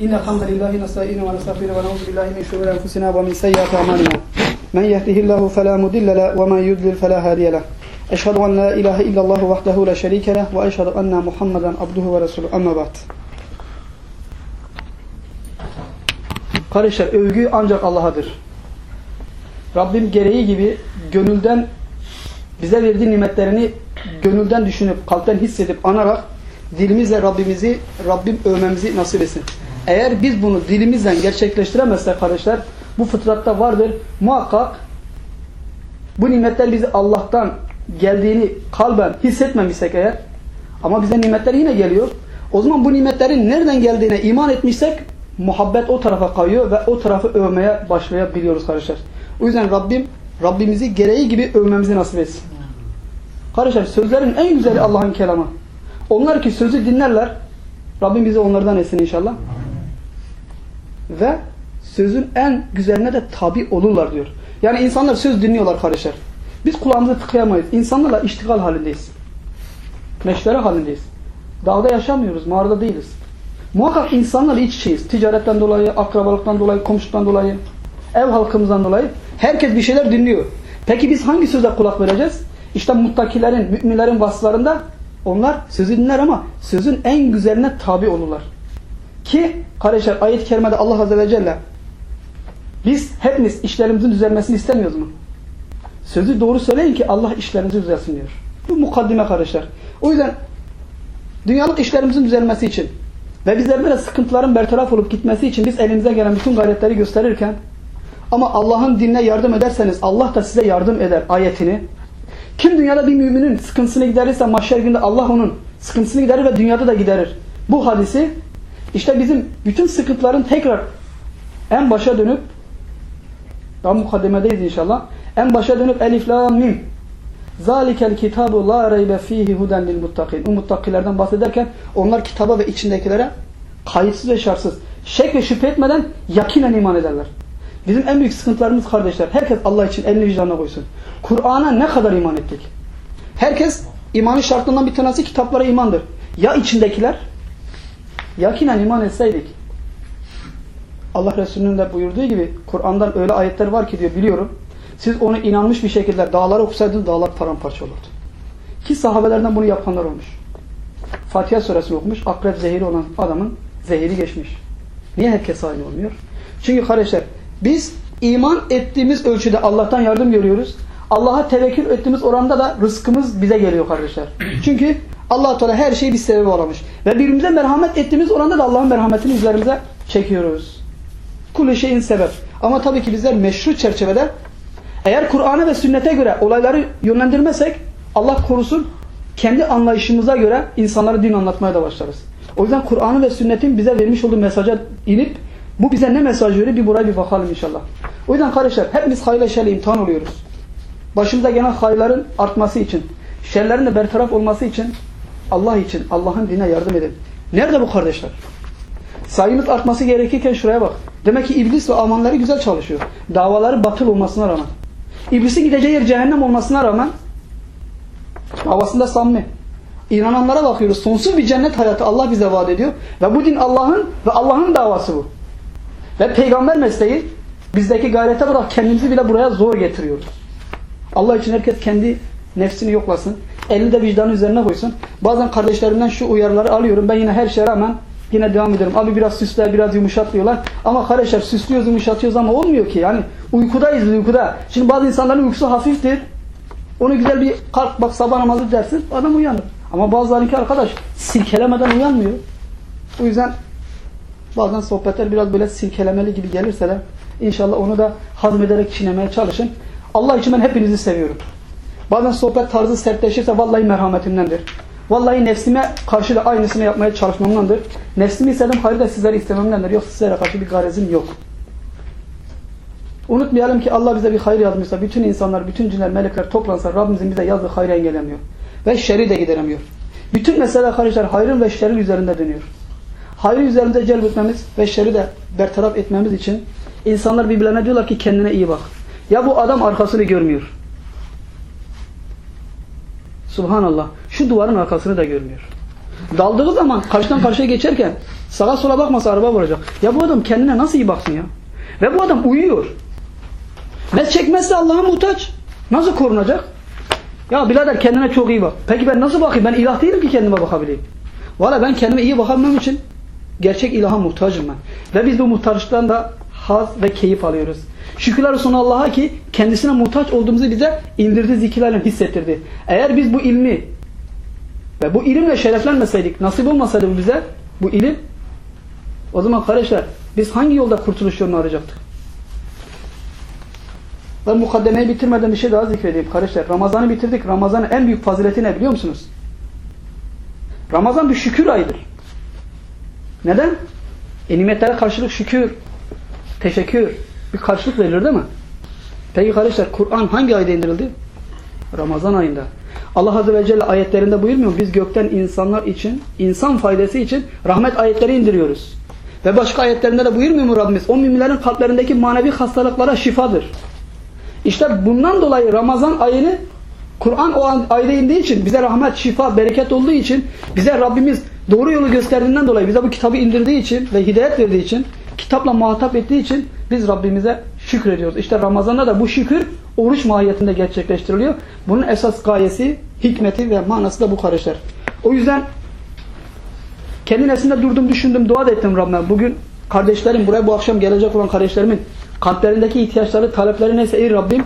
إن الحمد لله نستعينه ونستغفره ونعوذ بالله من شرور أنفسنا ومن سيئات أعمالنا من يهده الله فلا مضل له ومن يضلل فلا هادي له أشهد أن لا إله إلا الله وحده لا شريك له وأشهد أن محمدا عبده ورسوله أما بعد Kardeşler övgü ancak Allah'adır. Rabbim gereği gibi gönülden bize verdiği nimetlerini gönülden düşünüp, kalpten hissedip, anarak dilimizle Rabbimizi, Rabbim övmemizi nasip etsin. Eğer biz bunu dilimizden gerçekleştiremezsek kardeşler, bu fıtratta vardır. Muhakkak bu nimetler bizi Allah'tan geldiğini kalben hissetmemişsek eğer, ama bize nimetler yine geliyor. O zaman bu nimetlerin nereden geldiğine iman etmişsek, muhabbet o tarafa kayıyor ve o tarafı övmeye başlayabiliyoruz kardeşler. O yüzden Rabbim, Rabbimizi gereği gibi övmemizi nasip etsin. Kardeşler sözlerin en güzeli Allah'ın kelamı. Onlar ki sözü dinlerler. Rabbim bizi onlardan etsin inşallah. Ve sözün en güzeline de tabi olurlar diyor. Yani insanlar söz dinliyorlar kardeşler. Biz kulağımızı tıkayamayız. İnsanlarla iştigal halindeyiz. Meşvere halindeyiz. Dağda yaşamıyoruz. Mağarada değiliz. Muhakkak insanlarla iç içeyiz. Ticaretten dolayı, akrabalıktan dolayı, komşuluktan dolayı, ev halkımızdan dolayı. Herkes bir şeyler dinliyor. Peki biz hangi söze kulak vereceğiz? İşte muttakilerin, müminlerin vasıflarında onlar sözü dinler ama sözün en güzeline tabi olurlar. Ki kardeşler ayet-i kerimede Allah Azze ve Celle biz hepimiz işlerimizin düzelmesini istemiyoruz mu? Sözü doğru söyleyin ki Allah işlerinizi düzelsin diyor. Bu mukaddime kardeşler. O yüzden dünyalık işlerimizin düzelmesi için ve bizler böyle sıkıntıların bertaraf olup gitmesi için biz elimize gelen bütün gayretleri gösterirken ama Allah'ın dinine yardım ederseniz Allah da size yardım eder ayetini. Kim dünyada bir müminin sıkıntısını giderirse mahşer günde Allah onun sıkıntısını giderir ve dünyada da giderir. Bu hadisi işte bizim bütün sıkıntıların tekrar en başa dönüp daha mukaddemedeyiz inşallah. En başa dönüp elif la mim Zalikel kitabu la reybe fihi huden lil muttakin. Muttakilerden bahsederken onlar kitaba ve içindekilere kayıtsız ve şartsız, şek ve şüphe etmeden yakinen iman ederler. Bizim en büyük sıkıntılarımız kardeşler. Herkes Allah için elini vicdanına koysun. Kur'an'a ne kadar iman ettik? Herkes imanın şartlarından bir tanesi kitaplara imandır. Ya içindekiler? Yakinen iman etseydik. Allah Resulü'nün de buyurduğu gibi Kur'an'dan öyle ayetler var ki diyor biliyorum. Siz onu inanmış bir şekilde dağlara okusaydınız dağlar paramparça olurdu. Ki sahabelerden bunu yapanlar olmuş. Fatiha suresini okumuş. Akrep zehiri olan adamın zehiri geçmiş. Niye herkes aynı olmuyor? Çünkü kardeşler biz iman ettiğimiz ölçüde Allah'tan yardım görüyoruz. Allah'a tevekkül ettiğimiz oranda da rızkımız bize geliyor kardeşler. Çünkü allah Teala her şeyi bir sebebi olamış. Ve birbirimize merhamet ettiğimiz oranda da Allah'ın merhametini üzerimize çekiyoruz. Kulü şeyin sebep. Ama tabii ki bizler meşru çerçevede eğer Kur'an'a ve sünnete göre olayları yönlendirmesek Allah korusun kendi anlayışımıza göre insanlara din anlatmaya da başlarız. O yüzden Kur'an'ın ve sünnetin bize vermiş olduğu mesaja inip bu bize ne mesaj veriyor bir buraya bir bakalım inşallah. O yüzden kardeşler hepimiz hayırla şerle imtihan oluyoruz. Başımıza gelen hayırların artması için, şerlerin de bertaraf olması için Allah için, Allah'ın dine yardım edin. Nerede bu kardeşler? Sayımız artması gerekirken şuraya bak. Demek ki iblis ve amanları güzel çalışıyor. Davaları batıl olmasına rağmen. İblisin gideceği yer cehennem olmasına rağmen davasında samimi. İnananlara bakıyoruz. Sonsuz bir cennet hayatı Allah bize vaat ediyor. Ve bu din Allah'ın ve Allah'ın davası bu. Ve peygamber mesleği bizdeki gayrete bırak kendimizi bile buraya zor getiriyoruz. Allah için herkes kendi nefsini yoklasın. Elini de vicdanı üzerine koysun. Bazen kardeşlerimden şu uyarıları alıyorum. Ben yine her şeye rağmen yine devam ediyorum. Abi biraz süsler, biraz yumuşat diyorlar. Ama kardeşler süslüyoruz, yumuşatıyoruz ama olmuyor ki. Yani uykudayız uykuda. Şimdi bazı insanların uykusu hafiftir. Onu güzel bir kalk bak sabah namazı dersin adam uyanır. Ama bazılarınki arkadaş silkelemeden uyanmıyor. O yüzden bazen sohbetler biraz böyle silkelemeli gibi gelirse de inşallah onu da hazmederek çiğnemeye çalışın. Allah için ben hepinizi seviyorum. Bazen sohbet tarzı sertleşirse vallahi merhametimdendir. Vallahi nefsime karşı da aynısını yapmaya çalışmamdandır. Nefsimi istedim hayır da sizleri istememdendir. Yoksa sizlere karşı bir garezim yok. Unutmayalım ki Allah bize bir hayır yazmışsa bütün insanlar, bütün cinler, melekler toplansa Rabbimizin bize yazdığı hayrı engellemiyor. Ve şerri de gideremiyor. Bütün mesele kardeşler hayrın ve şerrin üzerinde dönüyor. Hayrı üzerinde celbetmemiz ve şerri de bertaraf etmemiz için insanlar birbirlerine diyorlar ki kendine iyi bak. Ya bu adam arkasını görmüyor. Subhanallah. Şu duvarın arkasını da görmüyor. Daldığı zaman karşıdan karşıya geçerken Sağa sola bakmasa araba vuracak. Ya bu adam kendine nasıl iyi baksın ya? Ve bu adam uyuyor. Mes çekmezse Allah'a muhtaç. Nasıl korunacak? Ya birader kendine çok iyi bak. Peki ben nasıl bakayım? Ben ilah değilim ki kendime bakabileyim. Valla ben kendime iyi bakamam için gerçek ilaha muhtacım ben. Ve biz bu muhtaçlıktan da haz ve keyif alıyoruz. Şükürler olsun Allah'a ki kendisine muhtaç olduğumuzu bize indirdi zikirlerle hissettirdi. Eğer biz bu ilmi ve bu ilimle şereflenmeseydik, nasip olmasaydı bu bize bu ilim o zaman kardeşler biz hangi yolda kurtuluş yolunu arayacaktık? Ben mukaddemeyi bitirmeden bir şey daha zikredeyim kardeşler. Ramazan'ı bitirdik. Ramazan'ın en büyük fazileti ne biliyor musunuz? Ramazan bir şükür ayıdır. Neden? E nimetlere karşılık şükür, teşekkür, bir karşılık verilir değil mi? Peki kardeşler Kur'an hangi ayda indirildi? Ramazan ayında. Allah Azze ve Celle ayetlerinde buyurmuyor mu? Biz gökten insanlar için, insan faydası için rahmet ayetleri indiriyoruz. Ve başka ayetlerinde de buyurmuyor mu Rabbimiz? O müminlerin kalplerindeki manevi hastalıklara şifadır. İşte bundan dolayı Ramazan ayını Kur'an o ayda indiği için bize rahmet, şifa, bereket olduğu için bize Rabbimiz doğru yolu gösterdiğinden dolayı bize bu kitabı indirdiği için ve hidayet verdiği için kitapla muhatap ettiği için biz Rabbimize şükrediyoruz. İşte Ramazan'da da bu şükür oruç mahiyetinde gerçekleştiriliyor. Bunun esas gayesi, hikmeti ve manası da bu kardeşler. O yüzden kendi nefsimde durdum, düşündüm, dua da ettim Rabbime. Bugün kardeşlerim, buraya bu akşam gelecek olan kardeşlerimin kalplerindeki ihtiyaçları, talepleri neyse ey Rabbim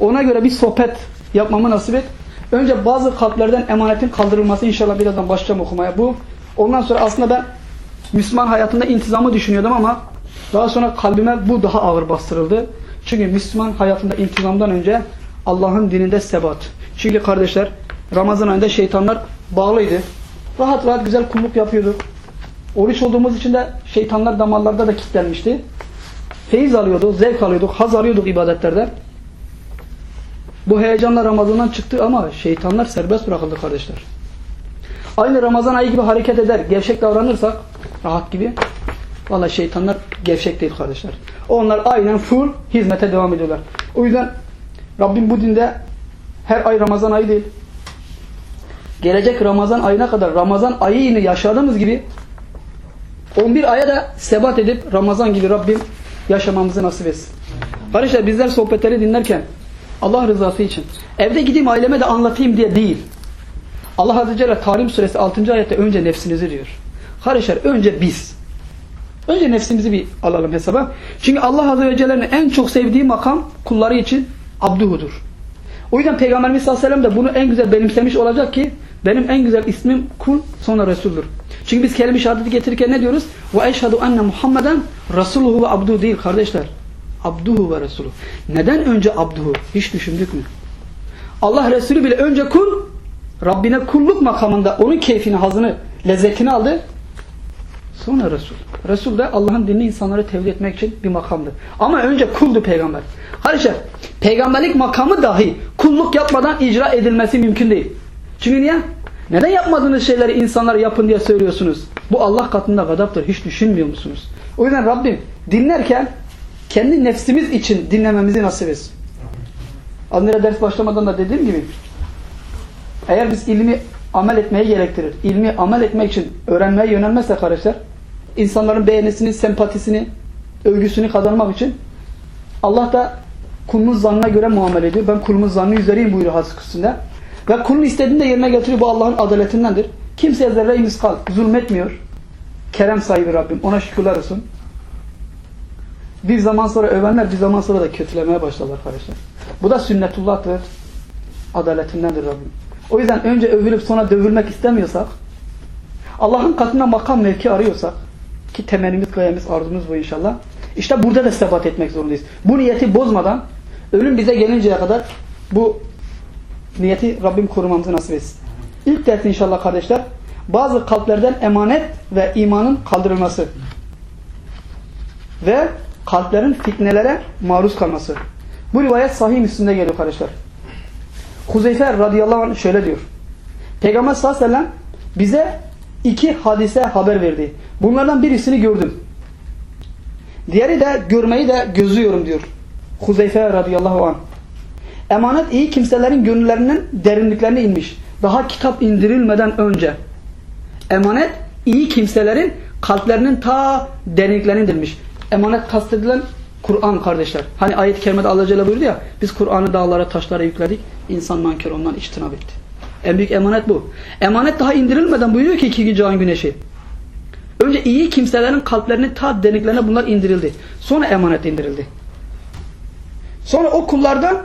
ona göre bir sohbet yapmamı nasip et. Önce bazı kalplerden emanetin kaldırılması inşallah birazdan başlayacağım okumaya. Bu ondan sonra aslında ben Müslüman hayatında intizamı düşünüyordum ama daha sonra kalbime bu daha ağır bastırıldı. Çünkü Müslüman hayatında intizamdan önce Allah'ın dininde sebat. Çünkü kardeşler Ramazan ayında şeytanlar bağlıydı. Rahat rahat güzel kulluk yapıyorduk. Oruç olduğumuz için de şeytanlar damarlarda da kilitlenmişti. Feyiz alıyorduk, zevk alıyorduk, haz alıyorduk ibadetlerde. Bu heyecanla Ramazan'dan çıktı ama şeytanlar serbest bırakıldı kardeşler. Aynı Ramazan ayı gibi hareket eder, gevşek davranırsak, rahat gibi. Valla şeytanlar gevşek değil kardeşler. Onlar aynen full hizmete devam ediyorlar. O yüzden Rabbim bu dinde her ay Ramazan ayı değil. Gelecek Ramazan ayına kadar Ramazan ayını yaşadığımız gibi 11 aya da sebat edip Ramazan gibi Rabbim yaşamamızı nasip etsin. Kardeşler bizler sohbetleri dinlerken Allah rızası için evde gideyim aileme de anlatayım diye değil. Allah Azze Celle Tarim suresi 6. ayette önce nefsinizi diyor. Kardeşler önce biz. Önce nefsimizi bir alalım hesaba. Çünkü Allah Azze ve Celle'nin en çok sevdiği makam kulları için abduhudur. O yüzden Peygamberimiz sallallahu aleyhi ve sellem de bunu en güzel benimsemiş olacak ki benim en güzel ismim kul sonra Resul'dur. Çünkü biz kelime-i getirirken ne diyoruz? Ve eşhedü enne Muhammeden Resuluhu ve abduhu değil kardeşler. Abduhu ve Resulü. Neden önce abduhu? Hiç düşündük mü? Allah Resulü bile önce kul, Rabbine kulluk makamında onun keyfini, hazını, lezzetini aldı. Sonra Resul. Resul de Allah'ın dinini insanlara tevhid etmek için bir makamdı. Ama önce kuldu peygamber. Kardeşler, peygamberlik makamı dahi kulluk yapmadan icra edilmesi mümkün değil. Çünkü niye? Neden yapmadığınız şeyleri insanlara yapın diye söylüyorsunuz? Bu Allah katında gadaptır. Hiç düşünmüyor musunuz? O yüzden Rabbim dinlerken kendi nefsimiz için dinlememizi nasip etsin. Önce ders başlamadan da dediğim gibi eğer biz ilmi amel etmeye gerektirir. İlmi amel etmek için öğrenmeye yönelmezse kardeşler insanların beğenisini, sempatisini, övgüsünü kazanmak için Allah da kulunun zannına göre muamele ediyor. Ben kulumun zannı üzereyim buyuruyor hadis kısmında. Ve kulun istediğini de yerine getiriyor. Bu Allah'ın adaletindendir. Kimseye zerre miskal zulmetmiyor. Kerem sahibi Rabbim. Ona şükürler olsun. Bir zaman sonra övenler bir zaman sonra da kötülemeye başlarlar kardeşler. Bu da sünnetullah'tır. Adaletindendir Rabbim. O yüzden önce övülüp sonra dövülmek istemiyorsak Allah'ın katında makam mevki arıyorsak ki temennimiz, gayemiz, arzumuz bu inşallah. İşte burada da sebat etmek zorundayız. Bu niyeti bozmadan ölüm bize gelinceye kadar bu niyeti Rabbim korumamızı nasip etsin. İlk ders inşallah kardeşler bazı kalplerden emanet ve imanın kaldırılması ve kalplerin fitnelere maruz kalması. Bu rivayet sahih Müslim'de geliyor kardeşler. Huzeyfe radıyallahu anh şöyle diyor. Peygamber sallallahu aleyhi ve sellem bize iki hadise haber verdi. Bunlardan birisini gördüm. Diğeri de görmeyi de gözlüyorum diyor. Huzeyfe radıyallahu anh. Emanet iyi kimselerin gönüllerinin derinliklerine inmiş. Daha kitap indirilmeden önce. Emanet iyi kimselerin kalplerinin ta derinliklerine indirmiş. Emanet kastedilen Kur'an kardeşler. Hani ayet-i kerimede Allah Celle buyurdu ya biz Kur'an'ı dağlara taşlara yükledik. İnsan nankör ondan içtinab etti. En büyük emanet bu. Emanet daha indirilmeden buyuruyor ki iki can güneşi. Önce iyi kimselerin kalplerinin ta derinliklerine bunlar indirildi. Sonra emanet indirildi. Sonra o kullardan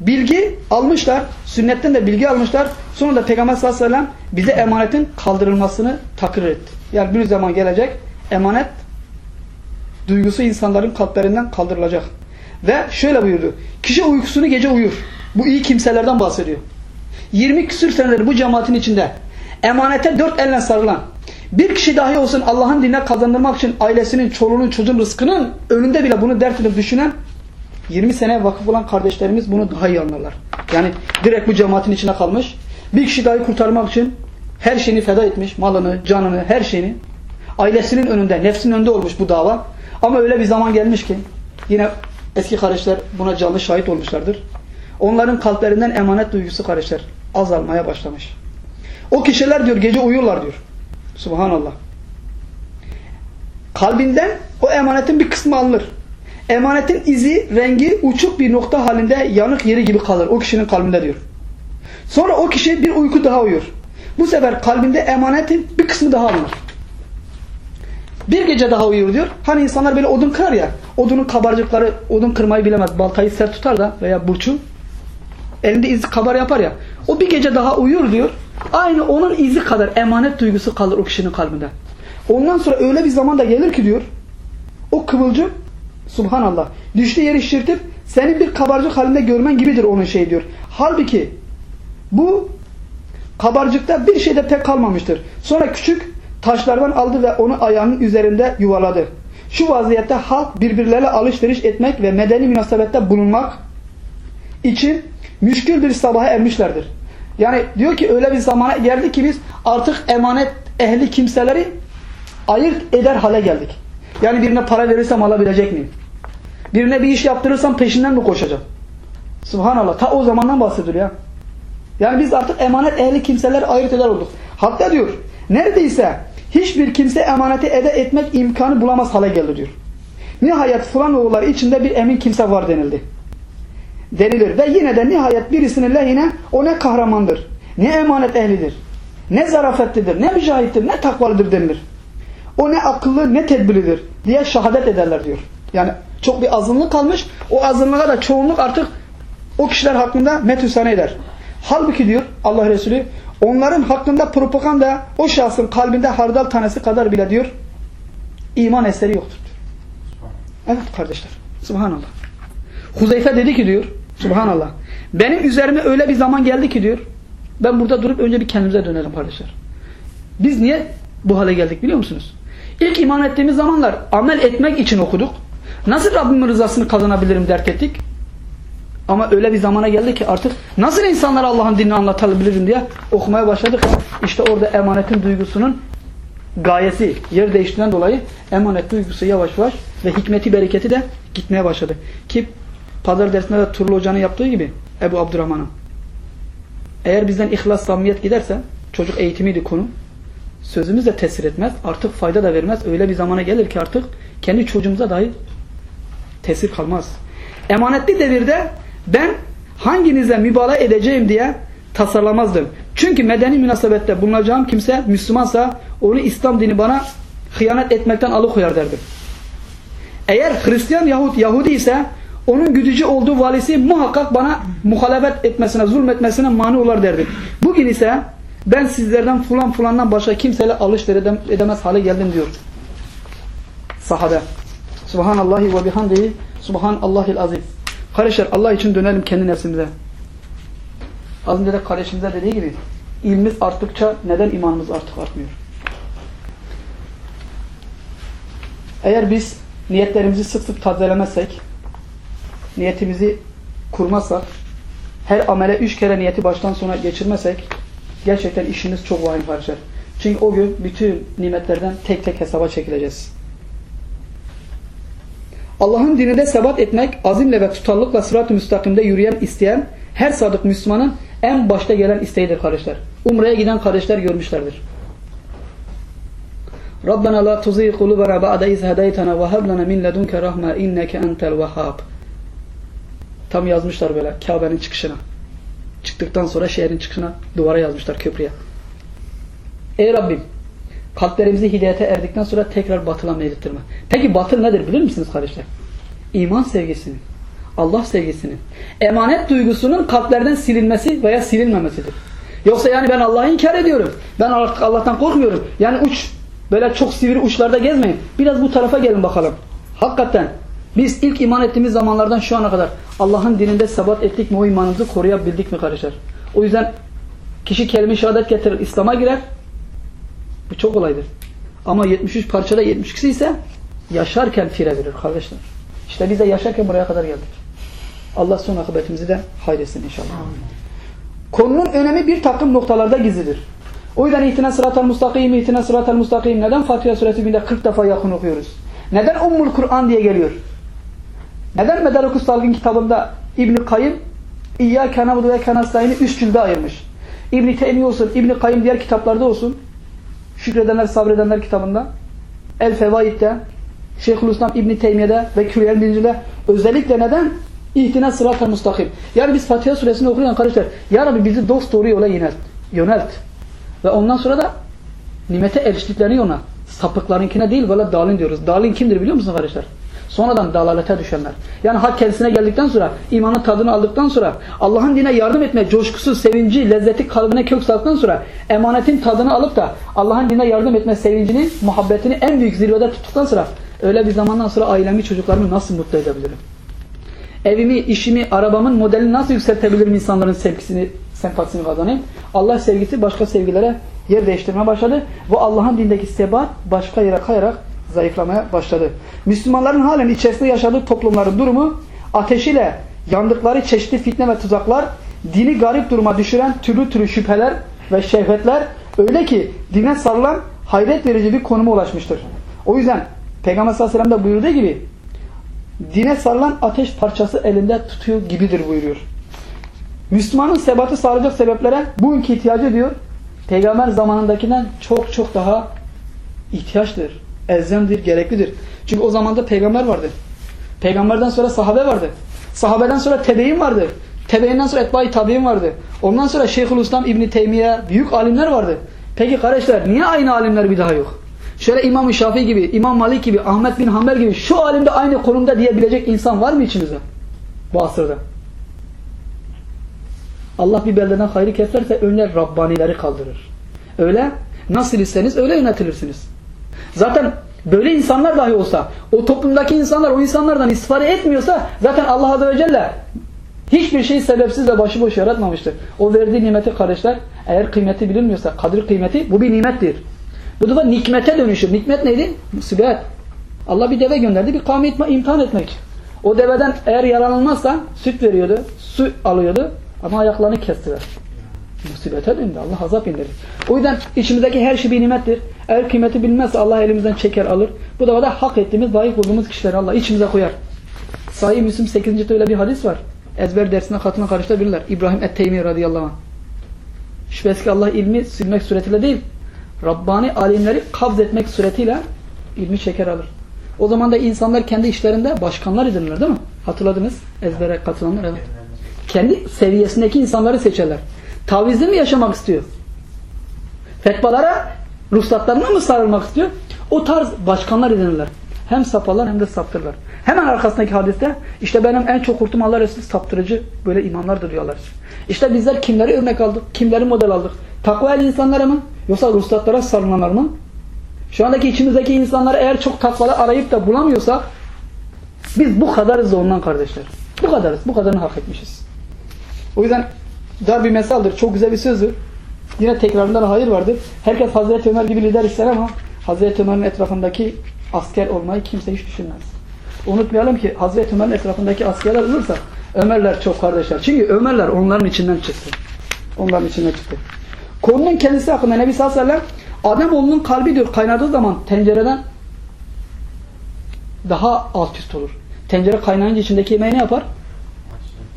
bilgi almışlar. Sünnetten de bilgi almışlar. Sonra da Peygamber sallallahu aleyhi ve sellem bize emanetin kaldırılmasını takrir etti. Yani bir zaman gelecek emanet duygusu insanların kalplerinden kaldırılacak. Ve şöyle buyurdu. Kişi uykusunu gece uyur. Bu iyi kimselerden bahsediyor. 20 küsür senedir bu cemaatin içinde emanete dört elle sarılan bir kişi dahi olsun Allah'ın dinine kazandırmak için ailesinin, çoluğunun, çocuğun rızkının önünde bile bunu dert düşünen 20 sene vakıf olan kardeşlerimiz bunu daha iyi anlarlar. Yani direkt bu cemaatin içine kalmış. Bir kişi dahi kurtarmak için her şeyini feda etmiş. Malını, canını, her şeyini. Ailesinin önünde, nefsinin önünde olmuş bu dava. Ama öyle bir zaman gelmiş ki yine eski kardeşler buna canlı şahit olmuşlardır. Onların kalplerinden emanet duygusu kardeşler azalmaya başlamış. O kişiler diyor gece uyuyorlar diyor. Subhanallah. Kalbinden o emanetin bir kısmı alınır. Emanetin izi, rengi uçuk bir nokta halinde yanık yeri gibi kalır. O kişinin kalbinde diyor. Sonra o kişi bir uyku daha uyur. Bu sefer kalbinde emanetin bir kısmı daha alınır. Bir gece daha uyur diyor. Hani insanlar böyle odun kırar ya. Odunun kabarcıkları, odun kırmayı bilemez. Baltayı sert tutar da veya burçu. Elinde izi kabar yapar ya. O bir gece daha uyur diyor. Aynı onun izi kadar emanet duygusu kalır o kişinin kalbinde. Ondan sonra öyle bir zaman da gelir ki diyor. O kıvılcım subhanallah düştüğü yeri şişirtip senin bir kabarcık halinde görmen gibidir onun şey diyor. Halbuki bu kabarcıkta bir şey de pek kalmamıştır. Sonra küçük taşlardan aldı ve onu ayağının üzerinde yuvaladı. Şu vaziyette halk birbirleriyle alışveriş etmek ve medeni münasebette bulunmak için müşkül bir sabaha ermişlerdir. Yani diyor ki öyle bir zamana geldi ki biz artık emanet ehli kimseleri ayırt eder hale geldik. Yani birine para verirsem alabilecek miyim? Birine bir iş yaptırırsam peşinden mi koşacağım? Subhanallah. Ta o zamandan bahsediyor ya. Yani biz artık emanet ehli kimseler ayırt eder olduk. Hatta diyor neredeyse hiçbir kimse emaneti ede etmek imkanı bulamaz hale geldi diyor. Nihayet falan oğulları içinde bir emin kimse var denildi. Denilir. Ve yine de nihayet birisinin lehine o ne kahramandır, ne emanet ehlidir, ne zarafetlidir, ne mücahittir, ne takvalıdır denilir. O ne akıllı ne tedbiridir diye şehadet ederler diyor. Yani çok bir azınlık kalmış. O azınlığa da çoğunluk artık o kişiler hakkında metüsane eder. Halbuki diyor Allah Resulü onların hakkında propaganda o şahsın kalbinde hardal tanesi kadar bile diyor iman eseri yoktur. Evet kardeşler. Subhanallah. Huzeyfe dedi ki diyor Subhanallah. Benim üzerime öyle bir zaman geldi ki diyor ben burada durup önce bir kendimize dönelim kardeşler. Biz niye bu hale geldik biliyor musunuz? İlk iman ettiğimiz zamanlar amel etmek için okuduk. Nasıl Rabbimin rızasını kazanabilirim dert ettik. Ama öyle bir zamana geldi ki artık nasıl insanlara Allah'ın dinini anlatabilirim diye okumaya başladık. İşte orada emanetin duygusunun gayesi yer değiştiğinden dolayı emanet duygusu yavaş yavaş ve hikmeti bereketi de gitmeye başladı. Ki pazar dersinde de Turlu Hoca'nın yaptığı gibi Ebu Abdurrahman'ın eğer bizden ihlas samimiyet giderse çocuk eğitimiydi konu sözümüz de tesir etmez. Artık fayda da vermez. Öyle bir zamana gelir ki artık kendi çocuğumuza dahi tesir kalmaz. Emanetli devirde ben hanginize mübalağa edeceğim diye tasarlamazdım. Çünkü medeni münasebette bulunacağım kimse Müslümansa onu İslam dini bana hıyanet etmekten alıkoyar derdim. Eğer Hristiyan yahut Yahudi ise onun güdücü olduğu valisi muhakkak bana muhalefet etmesine, zulmetmesine mani olar derdim. Bugün ise ben sizlerden fulan fulandan başka kimseyle alışveriş edemez hale geldim diyor. Sahabe. Subhanallahi ve bihamdihi Subhanallahil azim. Kardeşler Allah için dönelim kendi nefsimize. Az önce de kardeşimize dediği gibi ilmimiz arttıkça neden imanımız artık artmıyor? Eğer biz niyetlerimizi sık sık tazelemezsek, niyetimizi kurmazsak, her amele üç kere niyeti baştan sona geçirmezsek, gerçekten işimiz çok vahim kardeşler. Çünkü o gün bütün nimetlerden tek tek hesaba çekileceğiz. Allah'ın dininde sebat etmek, azimle ve tutarlılıkla sırat-ı müstakimde yürüyen, isteyen her sadık Müslümanın en başta gelen isteğidir kardeşler. Umre'ye giden kardeşler görmüşlerdir. Rabbena la tuzigh kulubana ba'de iz hedeytena ve heb lana min ledunke rahme inneke entel vehhab. Tam yazmışlar böyle Kabe'nin çıkışına. Çıktıktan sonra şehrin çıkışına duvara yazmışlar köprüye. Ey Rabbim kalplerimizi hidayete erdikten sonra tekrar batıla meylettirme. Peki batıl nedir bilir misiniz kardeşler? İman sevgisinin, Allah sevgisinin, emanet duygusunun kalplerden silinmesi veya silinmemesidir. Yoksa yani ben Allah'ı inkar ediyorum. Ben artık Allah'tan korkmuyorum. Yani uç böyle çok sivri uçlarda gezmeyin. Biraz bu tarafa gelin bakalım. Hakikaten biz ilk iman ettiğimiz zamanlardan şu ana kadar Allah'ın dininde sebat ettik mi o imanımızı koruyabildik mi kardeşler? O yüzden kişi kelime şehadet getirir İslam'a girer. Bu çok olaydır. Ama 73 parçada 72'si ise yaşarken fire verir kardeşler. İşte biz de yaşarken buraya kadar geldik. Allah son akıbetimizi de hayretsin inşallah. Konunun önemi bir takım noktalarda gizlidir. O yüzden itina sıratel mustakim, itina sıratel mustakim. Neden Fatiha suresi binde 40 defa yakın okuyoruz? Neden Ummul Kur'an diye geliyor? Neden Medarukus Salgın kitabında İbn-i Kayyım İyyâke na'budu ve kenastayini üç cilde ayırmış? İbn-i Teymiye olsun, İbn-i Kayyım diğer kitaplarda olsun. Şükredenler, sabredenler kitabında. El Fevaid'de, Şeyhülislam İbn-i Teymiye'de ve Küryel Binci'de özellikle neden? İhtina sıratel mustakim. Yani biz Fatiha suresini okurken kardeşler Ya Rabbi bizi dost doğru yola yönelt. yönelt. Ve ondan sonra da nimete eriştiklerini ona. Sapıklarınkine değil böyle dalin diyoruz. Dalin kimdir biliyor musun kardeşler? Sonradan dalalete düşenler. Yani hak kendisine geldikten sonra, imanın tadını aldıktan sonra, Allah'ın dine yardım etme coşkusu, sevinci, lezzeti kalbine kök saldıktan sonra, emanetin tadını alıp da Allah'ın dine yardım etme sevincini, muhabbetini en büyük zirvede tuttuktan sonra, öyle bir zamandan sonra ailemi, çocuklarımı nasıl mutlu edebilirim? Evimi, işimi, arabamın modelini nasıl yükseltebilirim insanların sevgisini, sempatisini kazanayım? Allah sevgisi başka sevgilere yer değiştirmeye başladı. Bu Allah'ın dindeki sebat başka yere kayarak zayıflamaya başladı. Müslümanların halen içerisinde yaşadığı toplumların durumu ateşiyle yandıkları çeşitli fitne ve tuzaklar dini garip duruma düşüren türlü türlü şüpheler ve şehvetler öyle ki dine sarılan hayret verici bir konuma ulaşmıştır. O yüzden Peygamber sallallahu aleyhi ve sellem de buyurduğu gibi dine sarılan ateş parçası elinde tutuyor gibidir buyuruyor. Müslümanın sebatı sağlayacak sebeplere bugünkü ihtiyacı diyor. Peygamber zamanındakinden çok çok daha ihtiyaçtır. Elzemdir, gereklidir. Çünkü o zamanda peygamber vardı. Peygamberden sonra sahabe vardı. Sahabeden sonra tebeyin vardı. Tebeyinden sonra etbai tabi'in vardı. Ondan sonra Şeyhülislam İbni Teymiye büyük alimler vardı. Peki kardeşler niye aynı alimler bir daha yok? Şöyle İmam-ı Şafii gibi, İmam Malik gibi, Ahmet bin Hanbel gibi şu alimde aynı konumda diyebilecek insan var mı içimizde? Bu asırda. Allah bir beldeden hayrı keserse önler Rabbanileri kaldırır. Öyle nasıl iseniz öyle yönetilirsiniz. Zaten böyle insanlar dahi olsa o toplumdaki insanlar o insanlardan istifade etmiyorsa zaten Allah Azze ve Celle hiçbir şeyi sebepsiz ve başıboş yaratmamıştır. O verdiği nimeti kardeşler eğer kıymeti bilinmiyorsa kadir kıymeti bu bir nimettir. Bu da nikmete dönüşür. Nikmet neydi? Musibet. Allah bir deve gönderdi bir kavmi imtihan etmek. O deveden eğer yaranılmazsa süt veriyordu, su alıyordu ama ayaklarını kestiler. Musibete döndü. Allah azap indirdi. O yüzden içimizdeki her şey bir nimettir. Eğer kıymeti bilmezse Allah elimizden çeker alır. Bu da, da hak ettiğimiz, layık olduğumuz kişileri Allah içimize koyar. Sahih Müslim 8. öyle bir hadis var. Ezber dersine katılan kardeşler bilirler. İbrahim Et-Teymi radıyallahu anh. Şüphesiz ki Allah ilmi silmek suretiyle değil, Rabbani alimleri kabz etmek suretiyle ilmi çeker alır. O zaman da insanlar kendi işlerinde başkanlar edinirler değil mi? Hatırladınız ezbere katılanlar evet. Kendi seviyesindeki insanları seçerler. Tavizli mi yaşamak istiyor? Fetvalara, ruhsatlarına mı sarılmak istiyor? O tarz başkanlar edinirler. Hem saparlar hem de saptırırlar. Hemen arkasındaki hadiste işte benim en çok kurtum Allah Resulü saptırıcı böyle imamlardır diyorlar. İşte bizler kimleri örnek aldık? Kimleri model aldık? Takva insanlara mı? Yoksa ruhsatlara sarılanlar mı? Şu andaki içimizdeki insanlar eğer çok takvalı arayıp da bulamıyorsak biz bu kadarız ondan kardeşler. Bu kadarız. Bu kadarını hak etmişiz. O yüzden dar bir mesaldır. Çok güzel bir sözdür. Yine tekrarında da hayır vardır. Herkes Hazreti Ömer gibi lider ister ama Hazreti Ömer'in etrafındaki asker olmayı kimse hiç düşünmez. Unutmayalım ki Hazreti Ömer'in etrafındaki askerler olursa Ömerler çok kardeşler. Çünkü Ömerler onların içinden çıktı. Onların içinden çıktı. Konunun kendisi hakkında Nebi sallallahu aleyhi ve sellem Ademoğlunun kalbi diyor kaynadığı zaman tencereden daha alt üst olur. Tencere kaynayınca içindeki yemeği ne yapar?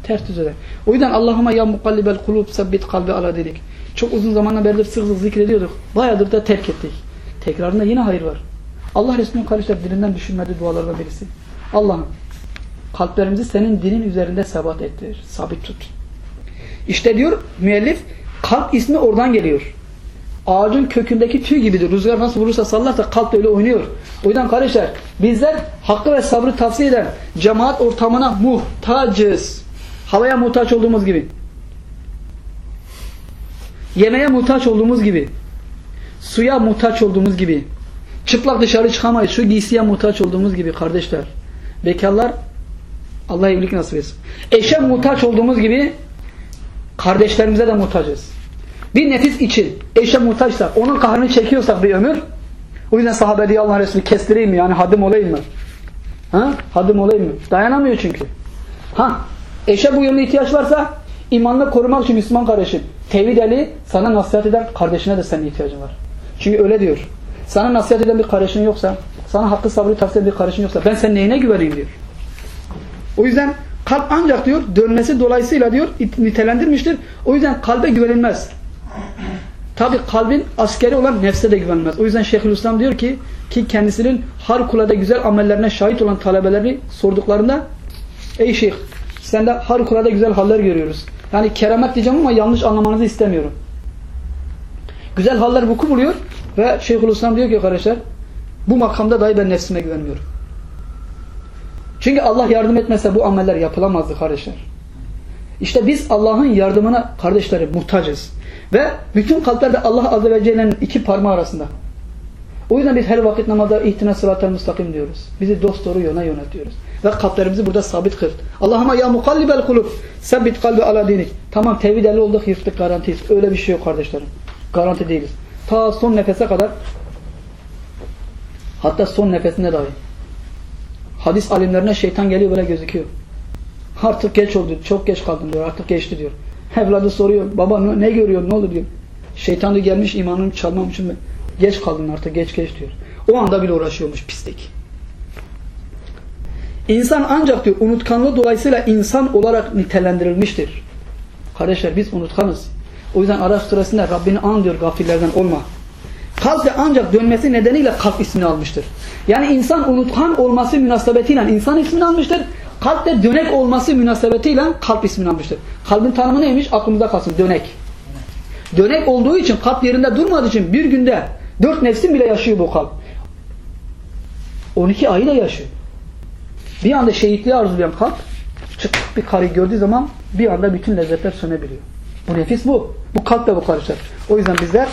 Ters düz eder. O yüzden Allahümme ya mukallibel kulub sabbit kalbi ala dedik. Çok uzun zamandan beridir sık sık zikrediyorduk. Bayağıdır da terk ettik. Tekrarında yine hayır var. Allah Resulü'nün kardeşler dilinden düşünmediği dualardan birisi. Allah'ım kalplerimizi senin dinin üzerinde sebat ettir. Sabit tut. İşte diyor müellif kalp ismi oradan geliyor. Ağacın kökündeki tüy gibidir. Rüzgar nasıl vurursa sallarsa kalp öyle oynuyor. O yüzden kardeşler bizler hakkı ve sabrı tavsiye eden cemaat ortamına muhtacız. Havaya muhtaç olduğumuz gibi. Yemeğe muhtaç olduğumuz gibi. Suya muhtaç olduğumuz gibi. Çıplak dışarı çıkamayız. Şu giysiye muhtaç olduğumuz gibi kardeşler. Bekarlar Allah evlilik nasip etsin. Eşe muhtaç olduğumuz gibi kardeşlerimize de muhtacız. Bir nefis için eşe muhtaçsak, onun kahrını çekiyorsak bir ömür o yüzden sahabe diye Allah Resulü kestireyim mi? Yani hadım olayım mı? Ha? Hadım olayım mı? Dayanamıyor çünkü. Ha? Eşe bu yönde ihtiyaç varsa imanını korumak için Müslüman kardeşim tevhid eli sana nasihat eden kardeşine de senin ihtiyacın var. Çünkü öyle diyor. Sana nasihat eden bir kardeşin yoksa, sana hakkı sabrı tavsiye eden bir kardeşin yoksa ben senin neyine güveneyim diyor. O yüzden kalp ancak diyor dönmesi dolayısıyla diyor nitelendirmiştir. O yüzden kalbe güvenilmez. Tabi kalbin askeri olan nefse de güvenmez. O yüzden Şeyhülislam diyor ki ki kendisinin harikulade güzel amellerine şahit olan talebeleri sorduklarında ey şeyh sende harikulade güzel haller görüyoruz. Yani keramet diyeceğim ama yanlış anlamanızı istemiyorum. Güzel haller vuku buluyor ve Şeyhülislam diyor ki arkadaşlar bu makamda dahi ben nefsime güvenmiyorum. Çünkü Allah yardım etmese bu ameller yapılamazdı kardeşler. İşte biz Allah'ın yardımına kardeşleri muhtacız. Ve bütün kalpler de Allah Azze ve Celle'nin iki parmağı arasında. O yüzden biz her vakit namazda ihtina sıratel müstakim diyoruz. Bizi dost doğru yöne yönetiyoruz. Ve kalplerimizi burada sabit kıl. Allah'ıma ya mukallibel kulub sebbit kalbi ala dinik. Tamam tevhid eli olduk yırttık garantiyiz. Öyle bir şey yok kardeşlerim. Garanti değiliz. Ta son nefese kadar hatta son nefesinde dahi. Hadis alimlerine şeytan geliyor böyle gözüküyor. Artık geç oldu. Çok geç kaldın diyor. Artık geçti diyor. Evladı soruyor. Baba ne görüyor? Ne oldu diyor. Şeytan da gelmiş imanını çalmam için ben. Geç kaldın artık. Geç geç diyor. O anda bile uğraşıyormuş pislik. İnsan ancak diyor unutkanlığı dolayısıyla insan olarak nitelendirilmiştir. Kardeşler biz unutkanız. O yüzden Arap sırasında Rabbini an diyor gafillerden olma. Kalp de ancak dönmesi nedeniyle kalp ismini almıştır. Yani insan unutkan olması münasebetiyle insan ismini almıştır. Kalp de dönek olması münasebetiyle kalp ismini almıştır. Kalbin tanımı neymiş? Aklımızda kalsın. Dönek. Dönek olduğu için kalp yerinde durmadığı için bir günde dört nefsin bile yaşıyor bu kalp. 12 ayı da yaşıyor. Bir anda şehitliği arzulayan kalp çık bir karıyı gördüğü zaman bir anda bütün lezzetler sönebiliyor. Bu nefis bu. Bu kalp de bu kardeşler. O yüzden bizler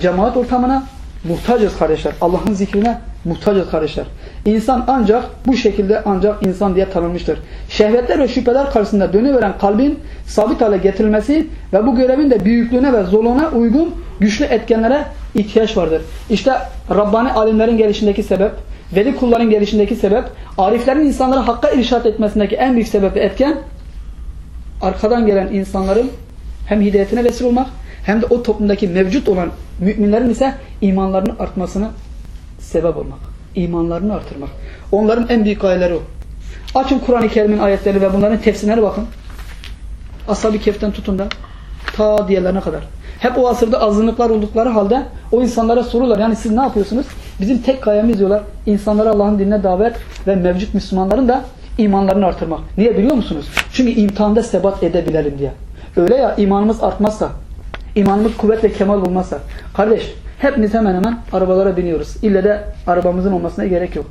cemaat ortamına muhtacız kardeşler. Allah'ın zikrine muhtacız kardeşler. İnsan ancak bu şekilde ancak insan diye tanınmıştır. Şehvetler ve şüpheler karşısında dönüveren kalbin sabit hale getirilmesi ve bu görevin de büyüklüğüne ve zorluğuna uygun güçlü etkenlere ihtiyaç vardır. İşte Rabbani alimlerin gelişindeki sebep, veli kulların gelişindeki sebep, ariflerin insanları hakka irşat etmesindeki en büyük sebebi etken arkadan gelen insanların hem hidayetine vesile olmak hem de o toplumdaki mevcut olan müminlerin ise imanlarının artmasına sebep olmak. İmanlarını artırmak. Onların en büyük gayeleri o. Açın Kur'an-ı Kerim'in ayetleri ve bunların tefsirine bakın. Ashab-ı Kehf'ten tutun da ta diğerlerine kadar. Hep o asırda azınlıklar oldukları halde o insanlara sorular. Yani siz ne yapıyorsunuz? Bizim tek gayemiz diyorlar. İnsanları Allah'ın dinine davet ve mevcut Müslümanların da imanlarını artırmak. Niye biliyor musunuz? Çünkü imtihanda sebat edebilelim diye. Öyle ya imanımız artmazsa, imanımız kuvvet ve kemal olmazsa. Kardeş hepimiz hemen hemen arabalara biniyoruz. İlle de arabamızın olmasına gerek yok.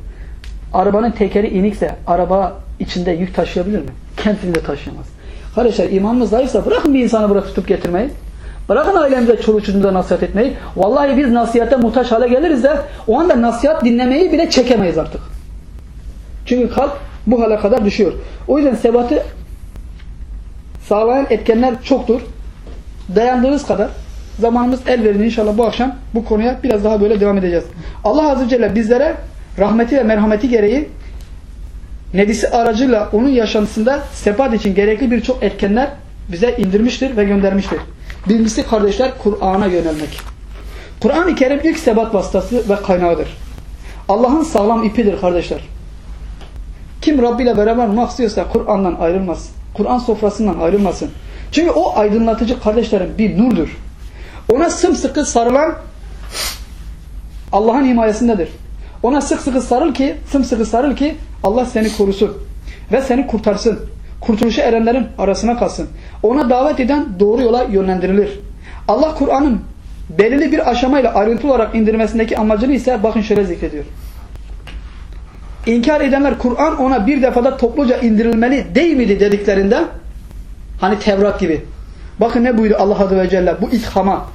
Arabanın tekeri inikse araba içinde yük taşıyabilir mi? Kendini de taşıyamaz. Kardeşler imanımız zayıfsa bırakın bir insanı buraya tutup getirmeyi. Bırakın ailemize çoluk çocuğumuza nasihat etmeyi. Vallahi biz nasihate muhtaç hale geliriz de o anda nasihat dinlemeyi bile çekemeyiz artık. Çünkü kalp bu hale kadar düşüyor. O yüzden sebatı sağlayan etkenler çoktur. Dayandığımız kadar zamanımız el verin inşallah bu akşam bu konuya biraz daha böyle devam edeceğiz. Allah Azze ve Celle bizlere rahmeti ve merhameti gereği Nebisi aracıyla onun yaşantısında sebat için gerekli birçok etkenler bize indirmiştir ve göndermiştir. Birincisi kardeşler Kur'an'a yönelmek. Kur'an-ı Kerim ilk sebat vasıtası ve kaynağıdır. Allah'ın sağlam ipidir kardeşler. Kim Rabbi ile beraber olmak Kur'an'dan ayrılmaz. Kur'an sofrasından ayrılmasın. Çünkü o aydınlatıcı kardeşlerim bir nurdur. Ona sımsıkı sarılan Allah'ın himayesindedir. Ona sık sıkı sarıl ki, sımsıkı sarıl ki Allah seni korusun ve seni kurtarsın. Kurtuluşa erenlerin arasına kalsın. Ona davet eden doğru yola yönlendirilir. Allah Kur'an'ın belirli bir aşamayla ayrıntılı olarak indirmesindeki amacını ise bakın şöyle zikrediyor. İnkar edenler Kur'an ona bir defada topluca indirilmeli değil miydi dediklerinde hani Tevrat gibi. Bakın ne buyuruyor Allah Azze ve Celle bu ithama.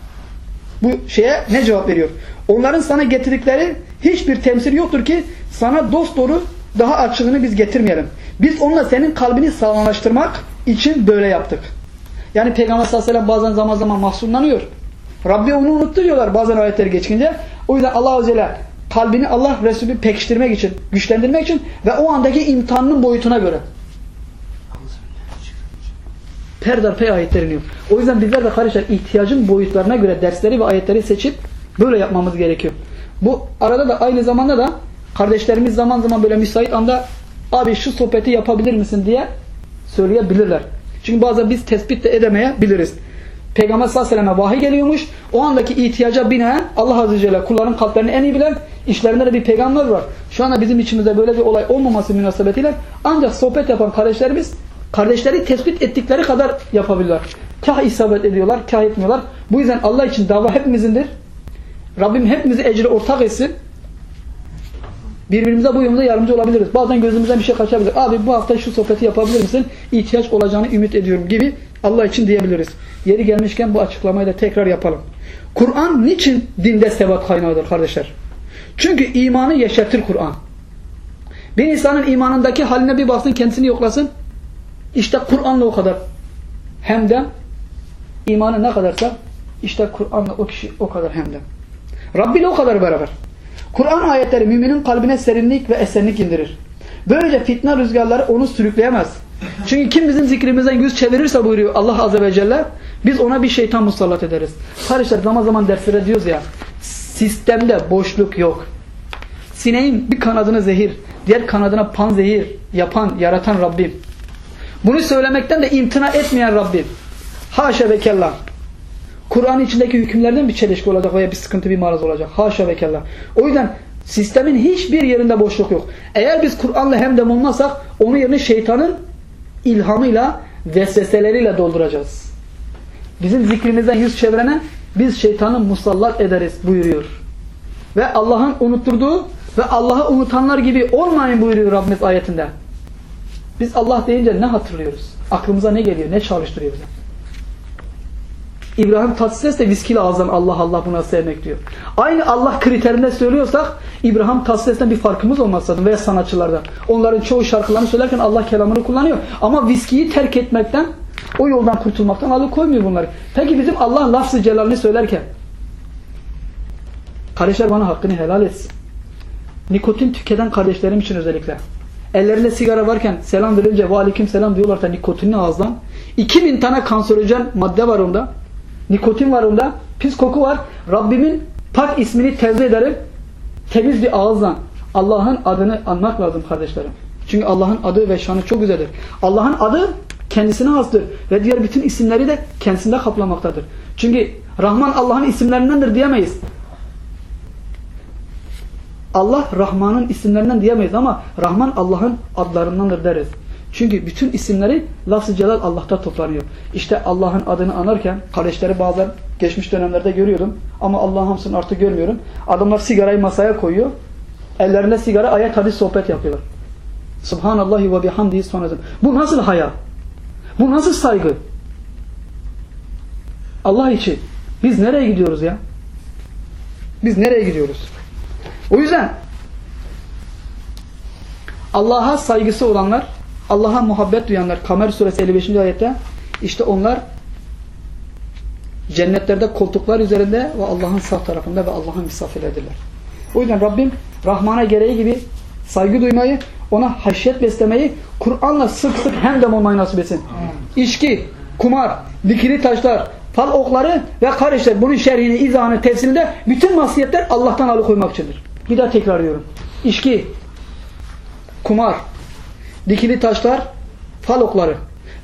Bu şeye ne cevap veriyor? Onların sana getirdikleri hiçbir temsil yoktur ki sana dost doğru daha açığını biz getirmeyelim. Biz onunla senin kalbini sağlamlaştırmak için böyle yaptık. Yani Peygamber sallallahu aleyhi ve sellem bazen zaman zaman mahzunlanıyor. Rabbi onu unuttu diyorlar bazen ayetleri geçince. O yüzden Allah Azze ve kalbini Allah Resulü pekiştirmek için, güçlendirmek için ve o andaki imtihanın boyutuna göre perdarpey ayetler iniyor. O yüzden bizler de kardeşler ihtiyacın boyutlarına göre dersleri ve ayetleri seçip böyle yapmamız gerekiyor. Bu arada da aynı zamanda da kardeşlerimiz zaman zaman böyle müsait anda abi şu sohbeti yapabilir misin diye söyleyebilirler. Çünkü bazen biz tespit de edemeyebiliriz. Peygamber sallallahu aleyhi ve selleme vahiy geliyormuş. O andaki ihtiyaca binaen Allah azze ve celle kulların kalplerini en iyi bilen işlerinde de bir peygamber var. Şu anda bizim içimizde böyle bir olay olmaması münasebetiyle ancak sohbet yapan kardeşlerimiz kardeşleri tespit ettikleri kadar yapabilirler. Kah isabet ediyorlar, kah etmiyorlar. Bu yüzden Allah için dava hepimizindir. Rabbim hepimizi ecri ortak etsin. Birbirimize bu yolda yardımcı olabiliriz. Bazen gözümüzden bir şey kaçabilir. Abi bu hafta şu sohbeti yapabilir misin? İhtiyaç olacağını ümit ediyorum gibi Allah için diyebiliriz. Yeri gelmişken bu açıklamayı da tekrar yapalım. Kur'an niçin dinde sebat kaynağıdır kardeşler? Çünkü imanı yeşertir Kur'an. Bir insanın imanındaki haline bir baksın kendisini yoklasın. İşte Kur'an'la o kadar. Hem de imanı ne kadarsa işte Kur'an'la o kişi o kadar hem de. Rabbi o kadar beraber. Kur'an ayetleri müminin kalbine serinlik ve esenlik indirir. Böylece fitne rüzgarları onu sürükleyemez. Çünkü kim bizim zikrimizden yüz çevirirse buyuruyor Allah Azze ve Celle biz ona bir şeytan musallat ederiz. Kardeşler zaman zaman derslere diyoruz ya sistemde boşluk yok. Sineğin bir kanadını zehir, diğer kanadına pan zehir yapan, yaratan Rabbim. Bunu söylemekten de imtina etmeyen Rabbim. Haşa ve kella. Kur'an içindeki hükümlerden bir çelişki olacak veya bir sıkıntı, bir maraz olacak. Haşa ve kella. O yüzden sistemin hiçbir yerinde boşluk yok. Eğer biz Kur'an'la hemdem olmazsak onun yerini şeytanın ilhamıyla, vesveseleriyle dolduracağız. Bizim zikrimizden yüz çevirene biz şeytanı musallat ederiz buyuruyor. Ve Allah'ın unutturduğu ve Allah'ı unutanlar gibi olmayın buyuruyor Rabbimiz ayetinde. Biz Allah deyince ne hatırlıyoruz? Aklımıza ne geliyor? Ne çalıştırıyor bize? İbrahim Tatlıses de viskiyle ağızdan Allah Allah buna sevmek diyor. Aynı Allah kriterinde söylüyorsak İbrahim Tatlıses'ten bir farkımız olmaz zaten veya sanatçılardan. Onların çoğu şarkılarını söylerken Allah kelamını kullanıyor. Ama viskiyi terk etmekten o yoldan kurtulmaktan alıkoymuyor bunları. Peki bizim Allah lafzı celalini söylerken kardeşler bana hakkını helal etsin. Nikotin tüketen kardeşlerim için özellikle. Ellerinde sigara varken selam verince ve aleyküm selam diyorlar da nikotinli ağızdan. 2000 tane kanserojen madde var onda. Nikotin var onda. Pis koku var. Rabbimin pak ismini tevzi ederim. Temiz bir ağızdan. Allah'ın adını anmak lazım kardeşlerim. Çünkü Allah'ın adı ve şanı çok güzeldir. Allah'ın adı kendisine hastır. Ve diğer bütün isimleri de kendisinde kaplamaktadır. Çünkü Rahman Allah'ın isimlerindendir diyemeyiz. Allah Rahman'ın isimlerinden diyemeyiz ama Rahman Allah'ın adlarındandır deriz. Çünkü bütün isimleri lafz-ı celal Allah'ta toplanıyor. İşte Allah'ın adını anarken kardeşleri bazen geçmiş dönemlerde görüyordum ama Allah'ın hamsını artık görmüyorum. Adamlar sigarayı masaya koyuyor. Ellerinde sigara ayet hadis sohbet yapıyorlar. Subhanallahi ve bihamdihi sonradan. Bu nasıl haya? Bu nasıl saygı? Allah için. Biz nereye gidiyoruz ya? Biz nereye gidiyoruz? O yüzden Allah'a saygısı olanlar, Allah'a muhabbet duyanlar, Kamer suresi 55. ayette işte onlar cennetlerde koltuklar üzerinde ve Allah'ın sağ tarafında ve Allah'ın misafirleridirler. O yüzden Rabbim Rahman'a gereği gibi saygı duymayı, ona haşyet beslemeyi, Kur'an'la sık sık hemdem olmayı nasip etsin. İçki, kumar, dikili taşlar, fal okları ve kardeşler bunun şerhini, izahını, tefsirinde bütün masiyetler Allah'tan alıkoymak içindir. Bir daha tekrar ediyorum. İçki, kumar, dikili taşlar, fal okları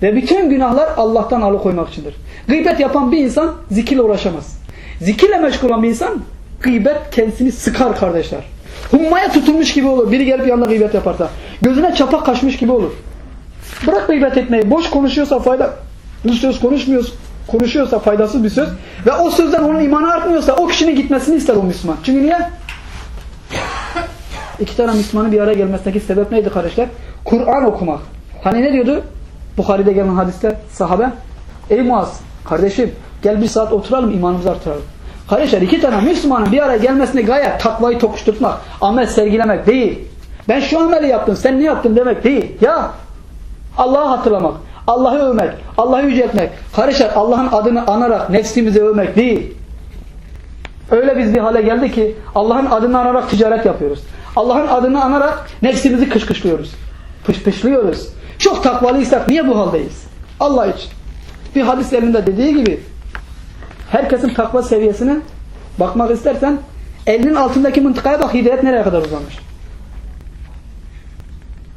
ve bütün günahlar Allah'tan alıkoymak içindir. Gıybet yapan bir insan zikirle uğraşamaz. Zikirle meşgul olan bir insan gıybet kendisini sıkar kardeşler. Hummaya tutulmuş gibi olur. Biri gelip yanında gıybet yaparsa. Gözüne çapak kaçmış gibi olur. Bırak gıybet etmeyi. Boş konuşuyorsa fayda bir söz konuşmuyorsa, konuşuyorsa faydasız bir söz ve o sözden onun imanı artmıyorsa o kişinin gitmesini ister o Müslüman. Çünkü niye? İki tane Müslümanın bir araya gelmesindeki sebep neydi kardeşler? Kur'an okumak. Hani ne diyordu? Bukhari'de gelen hadiste sahabe Ey Muaz kardeşim gel bir saat oturalım imanımızı artıralım. Kardeşler iki tane Müslümanın bir araya gelmesine gaye takvayı tokuşturmak, amel sergilemek değil. Ben şu ameli yaptım, sen ne yaptın demek değil. Ya Allah'ı hatırlamak, Allah'ı övmek, Allah'ı yüceltmek. Kardeşler Allah'ın adını anarak nefsimizi övmek değil. Öyle biz bir hale geldi ki Allah'ın adını anarak ticaret yapıyoruz. Allah'ın adını anarak nefsimizi kışkışlıyoruz. Pışpışlıyoruz. Çok takvalıysak niye bu haldeyiz? Allah için. Bir hadis elinde dediği gibi herkesin takva seviyesine bakmak istersen elinin altındaki mıntıkaya bak hidayet nereye kadar uzamış.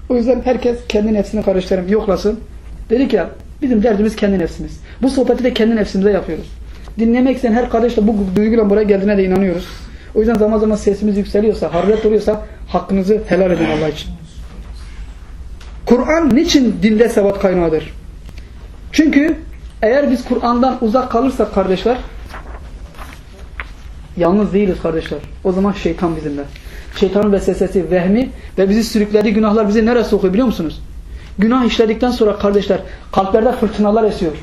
O yüzden herkes kendi nefsini karıştırıp yoklasın. Dedik ya bizim derdimiz kendi nefsimiz. Bu sohbeti de kendi nefsimize yapıyoruz. Dinlemek isteyen her kardeş de bu duyguyla buraya geldiğine de inanıyoruz. O yüzden zaman zaman sesimiz yükseliyorsa, hararet oluyorsa hakkınızı helal edin Allah için. Kur'an niçin dinde sebat kaynağıdır? Çünkü eğer biz Kur'an'dan uzak kalırsak kardeşler yalnız değiliz kardeşler. O zaman şeytan bizimle. Şeytanın vesvesesi, vehmi ve bizi sürüklediği günahlar bizi nereye sokuyor biliyor musunuz? Günah işledikten sonra kardeşler kalplerde fırtınalar esiyor.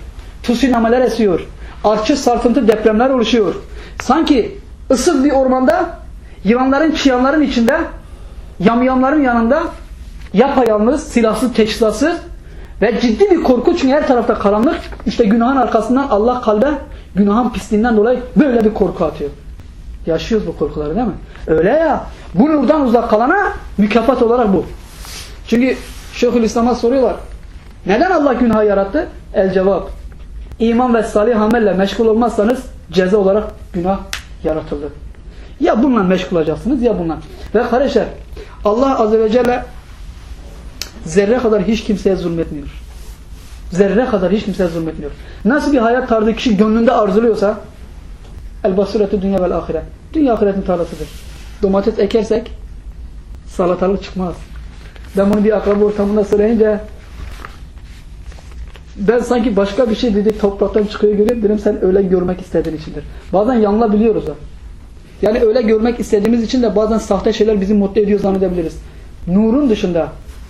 Tsunamiler esiyor. Artçı sarfıntı depremler oluşuyor. Sanki ıssız bir ormanda yılanların çıyanların içinde yamyamların yanında yapayalnız, silahsız, teçhizatssız ve ciddi bir korku çünkü her tarafta karanlık. İşte günahın arkasından Allah kalbe günahın pisliğinden dolayı böyle bir korku atıyor. Yaşıyoruz bu korkuları değil mi? Öyle ya. Bu nurdan uzak kalana mükafat olarak bu. Çünkü Şeyhülislam'a soruyorlar. Neden Allah günahı yarattı? El cevap. İman ve salih amelle meşgul olmazsanız ceza olarak günah yaratıldı. Ya bununla meşgul olacaksınız ya bununla. Ve kardeşler Allah Azze ve Celle zerre kadar hiç kimseye zulmetmiyor. Zerre kadar hiç kimseye zulmetmiyor. Nasıl bir hayat tarzı kişi gönlünde arzuluyorsa el basiretü dünya vel ahiret. Dünya ahiretin tarlasıdır. Domates ekersek salatalık çıkmaz. Ben bunu bir akraba ortamında söyleyince ben sanki başka bir şey dedi topraktan çıkıyor görüyorum dedim sen öyle görmek istediğin içindir. Bazen yanılabiliyoruz da. Yani öyle görmek istediğimiz için de bazen sahte şeyler bizi mutlu ediyor zannedebiliriz. Nurun dışında,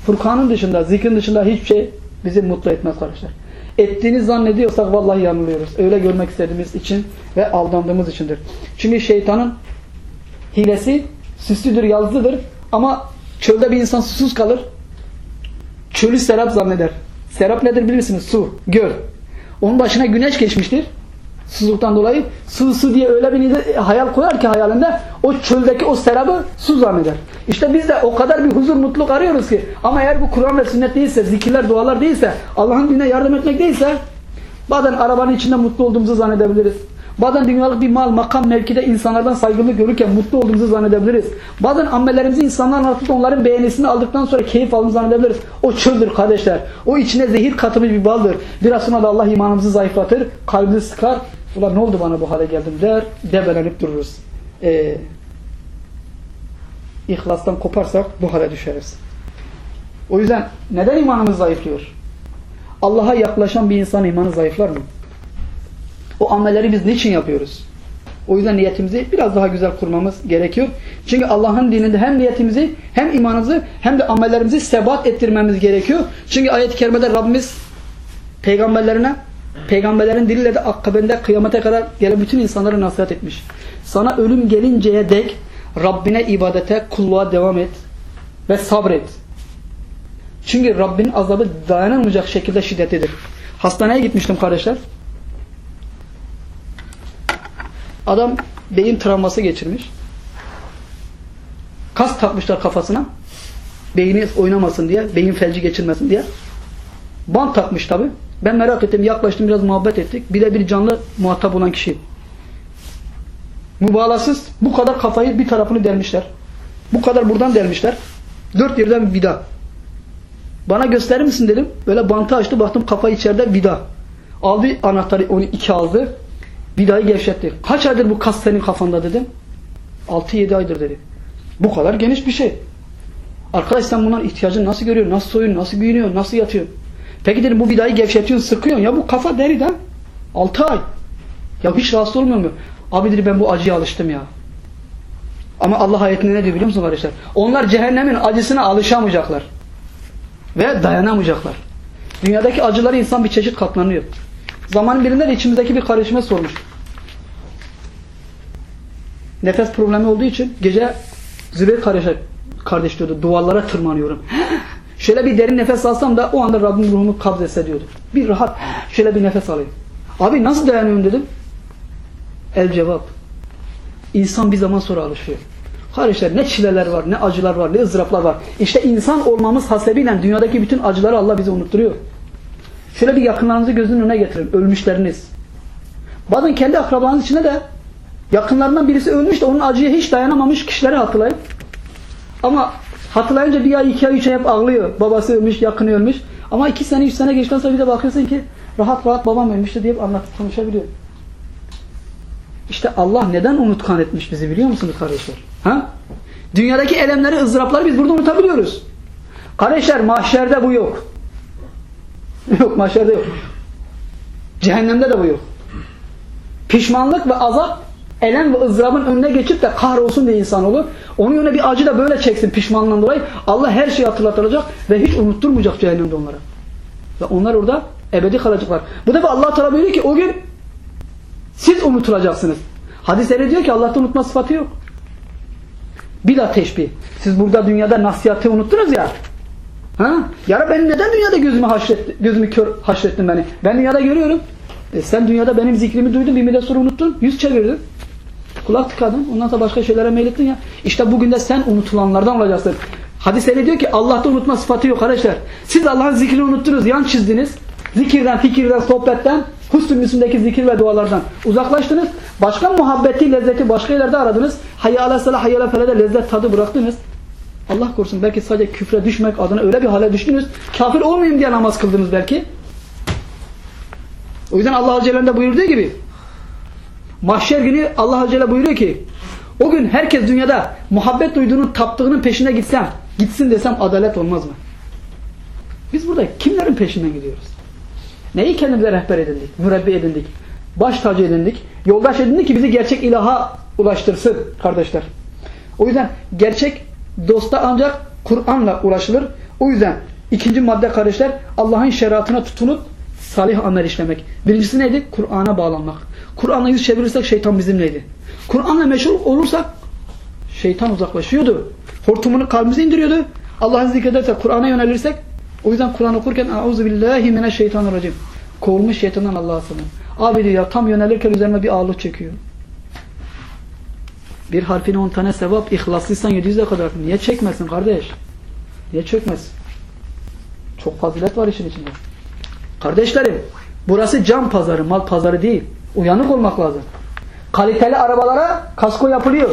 Furkan'ın dışında, zikrin dışında hiçbir şey bizi mutlu etmez kardeşler. Ettiğini zannediyorsak vallahi yanılıyoruz. Öyle görmek istediğimiz için ve aldandığımız içindir. Çünkü şeytanın hilesi süslüdür, yazlıdır ama çölde bir insan susuz kalır. Çölü serap zanneder. Serap nedir bilirsiniz? Su, göl. Onun başına güneş geçmiştir. Susuzluktan dolayı su su diye öyle bir hayal koyar ki hayalinde o çöldeki o serabı su zanneder. İşte biz de o kadar bir huzur mutluluk arıyoruz ki ama eğer bu Kur'an ve sünnet değilse, zikirler, dualar değilse, Allah'ın dinine yardım etmek değilse bazen arabanın içinde mutlu olduğumuzu zannedebiliriz. Bazen dünyalık bir mal, makam, mevkide insanlardan saygılı görürken mutlu olduğumuzu zannedebiliriz. Bazen amellerimizi insanların anlatıp onların beğenisini aldıktan sonra keyif aldığımızı zannedebiliriz. O çöldür kardeşler. O içine zehir katılmış bir baldır. Biraz sonra da Allah imanımızı zayıflatır, kalbimizi sıkar. Ulan ne oldu bana bu hale geldim der, debelenip dururuz. Ee, ihlastan koparsak bu hale düşeriz. O yüzden neden imanımız zayıflıyor? Allah'a yaklaşan bir insan imanı zayıflar mı? O amelleri biz niçin yapıyoruz? O yüzden niyetimizi biraz daha güzel kurmamız gerekiyor. Çünkü Allah'ın dininde hem niyetimizi hem imanımızı hem de amellerimizi sebat ettirmemiz gerekiyor. Çünkü ayet-i kerimede Rabbimiz peygamberlerine peygamberlerin diliyle de akabinde kıyamete kadar gelen bütün insanlara nasihat etmiş. Sana ölüm gelinceye dek Rabbine ibadete, kulluğa devam et ve sabret. Çünkü Rabbin azabı dayanılmayacak şekilde şiddetlidir. Hastaneye gitmiştim kardeşler. Adam beyin travması geçirmiş. Kas takmışlar kafasına. Beyni oynamasın diye, beyin felci geçirmesin diye. Bant takmış tabi. Ben merak ettim, yaklaştım, biraz muhabbet ettik. Birebir canlı muhatap olan kişi. Mübalağasız bu kadar kafayı bir tarafını delmişler. Bu kadar buradan delmişler. Dört yerden vida. Bana gösterir misin dedim. Böyle bantı açtı baktım kafa içeride vida. Aldı anahtarı onu iki aldı. Vidayı gevşetti. Kaç aydır bu kas senin kafanda dedim. 6-7 aydır dedi. Bu kadar geniş bir şey. Arkadaş sen bunların ihtiyacını nasıl görüyorsun? Nasıl soyuyorsun? Nasıl giyiniyorsun? Nasıl yatıyorsun? Peki dedim bu vidayı gevşetiyorsun, sıkıyorsun. Ya bu kafa deriden. 6 ay. Ya hiç rahatsız olmuyor mu? Abi dedi ben bu acıya alıştım ya. Ama Allah ayetinde ne diyor biliyor musun kardeşler? Onlar cehennemin acısına alışamayacaklar. Ve dayanamayacaklar. Dünyadaki acıları insan bir çeşit katlanıyor. Zamanın birinde de içimizdeki bir kardeşime sormuş. Nefes problemi olduğu için gece Zübeyir kardeş, kardeş diyordu duvarlara tırmanıyorum. Şöyle bir derin nefes alsam da o anda Rabbim ruhumu kabz etse diyordu. Bir rahat şöyle bir nefes alayım. Abi nasıl dayanıyorum dedim. El cevap. İnsan bir zaman sonra alışıyor. Kardeşler ne çileler var, ne acılar var, ne ızdıraplar var. İşte insan olmamız hasebiyle dünyadaki bütün acıları Allah bize unutturuyor. Şöyle bir yakınlarınızı gözünün önüne getirin. Ölmüşleriniz. Bazen kendi akrabanız içinde de yakınlarından birisi ölmüş de onun acıya hiç dayanamamış kişileri hatırlayın. Ama hatırlayınca bir ay, iki ay, üç ay hep ağlıyor. Babası ölmüş, yakını ölmüş. Ama iki sene, üç sene geçtikten sonra bir de bakıyorsun ki rahat rahat babam ölmüştü diye anlatıp konuşabiliyor. İşte Allah neden unutkan etmiş bizi biliyor musunuz kardeşler? Ha? Dünyadaki elemleri, ızdırapları biz burada unutabiliyoruz. Kardeşler mahşerde bu yok. Yok mahşerde yok. Cehennemde de bu yok. Pişmanlık ve azap elem ve ızdırabın önüne geçip de kahrolsun diye insan olur. Onun önüne bir acı da böyle çeksin pişmanlığından dolayı. Allah her şeyi hatırlatacak ve hiç unutturmayacak cehennemde onlara. Ve onlar orada ebedi kalacaklar. Bu defa Allah Teala buyuruyor ki o gün siz unutulacaksınız. Hadisleri diyor ki Allah'ta unutma sıfatı yok. Bir daha teşbih. Siz burada dünyada nasihatı unuttunuz ya. Ha? Ya ben neden dünyada gözümü haşret, gözümü kör haşrettin beni? Ben dünyada görüyorum. E sen dünyada benim zikrimi duydun, bir müddet sonra unuttun, yüz çevirdin. Kulak tıkadın, ondan sonra başka şeylere meylettin ya. İşte bugün de sen unutulanlardan olacaksın. Hadis öyle diyor ki Allah'ta unutma sıfatı yok arkadaşlar. Siz Allah'ın zikrini unuttunuz, yan çizdiniz. Zikirden, fikirden, sohbetten, husn müslümdeki zikir ve dualardan uzaklaştınız. Başka muhabbeti, lezzeti başka yerlerde aradınız. Hayyâle salah, hayyâle felede lezzet tadı bıraktınız. Allah korusun belki sadece küfre düşmek adına öyle bir hale düştünüz. Kafir olmayayım diye namaz kıldınız belki. O yüzden Allah Azze Celle'nin buyurduğu gibi mahşer günü Allah Azze buyuruyor ki o gün herkes dünyada muhabbet duyduğunun taptığının peşine gitsem gitsin desem adalet olmaz mı? Biz burada kimlerin peşinden gidiyoruz? Neyi kendimize rehber edindik, mürebbi edindik, baş tacı edindik, yoldaş edindik ki bizi gerçek ilaha ulaştırsın kardeşler. O yüzden gerçek dosta ancak Kur'an'la ulaşılır. O yüzden ikinci madde kardeşler Allah'ın şeriatına tutunup salih amel işlemek. Birincisi neydi? Kur'an'a bağlanmak. Kur'an'a yüz çevirirsek şeytan bizimleydi. Kur'an'la meşhur olursak şeytan uzaklaşıyordu. Hortumunu kalbimize indiriyordu. Allah'ı zikredersek, Kur'an'a yönelirsek o yüzden Kur'an okurken Euzu billahi mineşşeytanirracim. Kovulmuş şeytandan Allah'a sığınırım. Abi diyor ya tam yönelirken üzerime bir ağırlık çekiyor. Bir harfine 10 tane sevap, ihlaslıysan 700'e kadar. Niye çekmesin kardeş? Niye çökmesin? Çok fazilet var işin içinde. Kardeşlerim, burası cam pazarı, mal pazarı değil. Uyanık olmak lazım. Kaliteli arabalara kasko yapılıyor.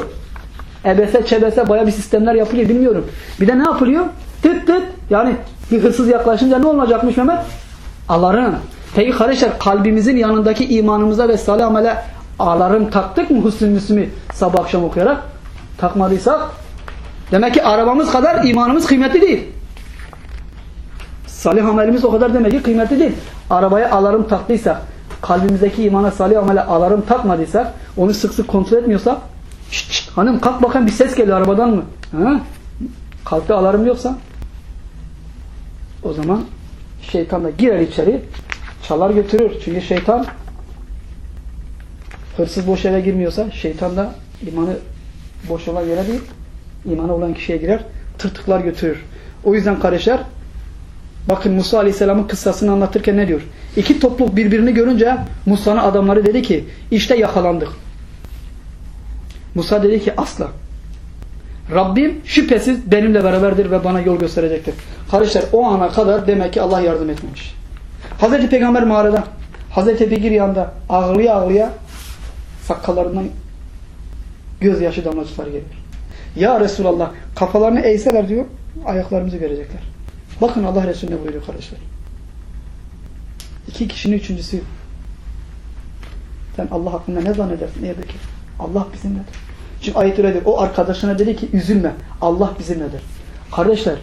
EBS, ÇBS baya bir sistemler yapılıyor bilmiyorum. Bir de ne yapılıyor? Tıt tıt. Yani bir hırsız yaklaşınca ne olacakmış Mehmet? Alarım. Peki kardeşler kalbimizin yanındaki imanımıza ve salih amele alarım taktık mı husn müslümü sabah akşam okuyarak? Takmadıysak demek ki arabamız kadar imanımız kıymetli değil. Salih amelimiz o kadar demek ki kıymetli değil. Arabaya alarm taktıysak, kalbimizdeki imana salih amele alarm takmadıysak, onu sık sık kontrol etmiyorsak, şşt, şşt, hanım kalk bakın bir ses geliyor arabadan mı? Ha? Kalpte alarm yoksa, o zaman şeytan da girer içeri, çalar götürür. Çünkü şeytan hırsız boş eve girmiyorsa, şeytan da imanı boş olan yere değil, imanı olan kişiye girer, tırtıklar götürür. O yüzden kardeşler, Bakın Musa Aleyhisselam'ın kıssasını anlatırken ne diyor? İki topluluk birbirini görünce Musa'nın adamları dedi ki işte yakalandık. Musa dedi ki asla. Rabbim şüphesiz benimle beraberdir ve bana yol gösterecektir. Kardeşler o ana kadar demek ki Allah yardım etmemiş. Hazreti Peygamber mağarada, Hazreti Bekir yanında ağlıya ağlıya sakallarından gözyaşı damlacıkları geliyor. Ya Resulallah kafalarını eğseler diyor ayaklarımızı görecekler. Bakın Allah Resulü ne buyuruyor kardeşler. İki kişinin üçüncüsü. Sen Allah hakkında ne zannedersin? Ne ki? Allah bizimledir. Çünkü ayet öyledir. O arkadaşına dedi ki üzülme. Allah bizimledir. Kardeşler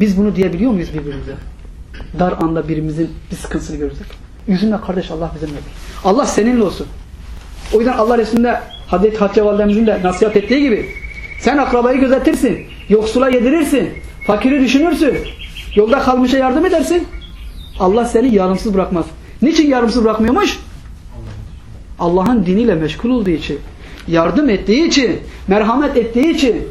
biz bunu diyebiliyor muyuz birbirimize? Dar anda birimizin bir sıkıntısını görürsek. Üzülme kardeş Allah bizimledir. Allah seninle olsun. O yüzden Allah Resulü'nde Hazreti Hatice Validemizin de nasihat ettiği gibi sen akrabayı gözetirsin. Yoksula yedirirsin. Fakiri düşünürsün. Yolda kalmışa yardım edersin. Allah seni yarımsız bırakmaz. Niçin yarımsız bırakmıyormuş? Allah'ın diniyle meşgul olduğu için. Yardım ettiği için. Merhamet ettiği için.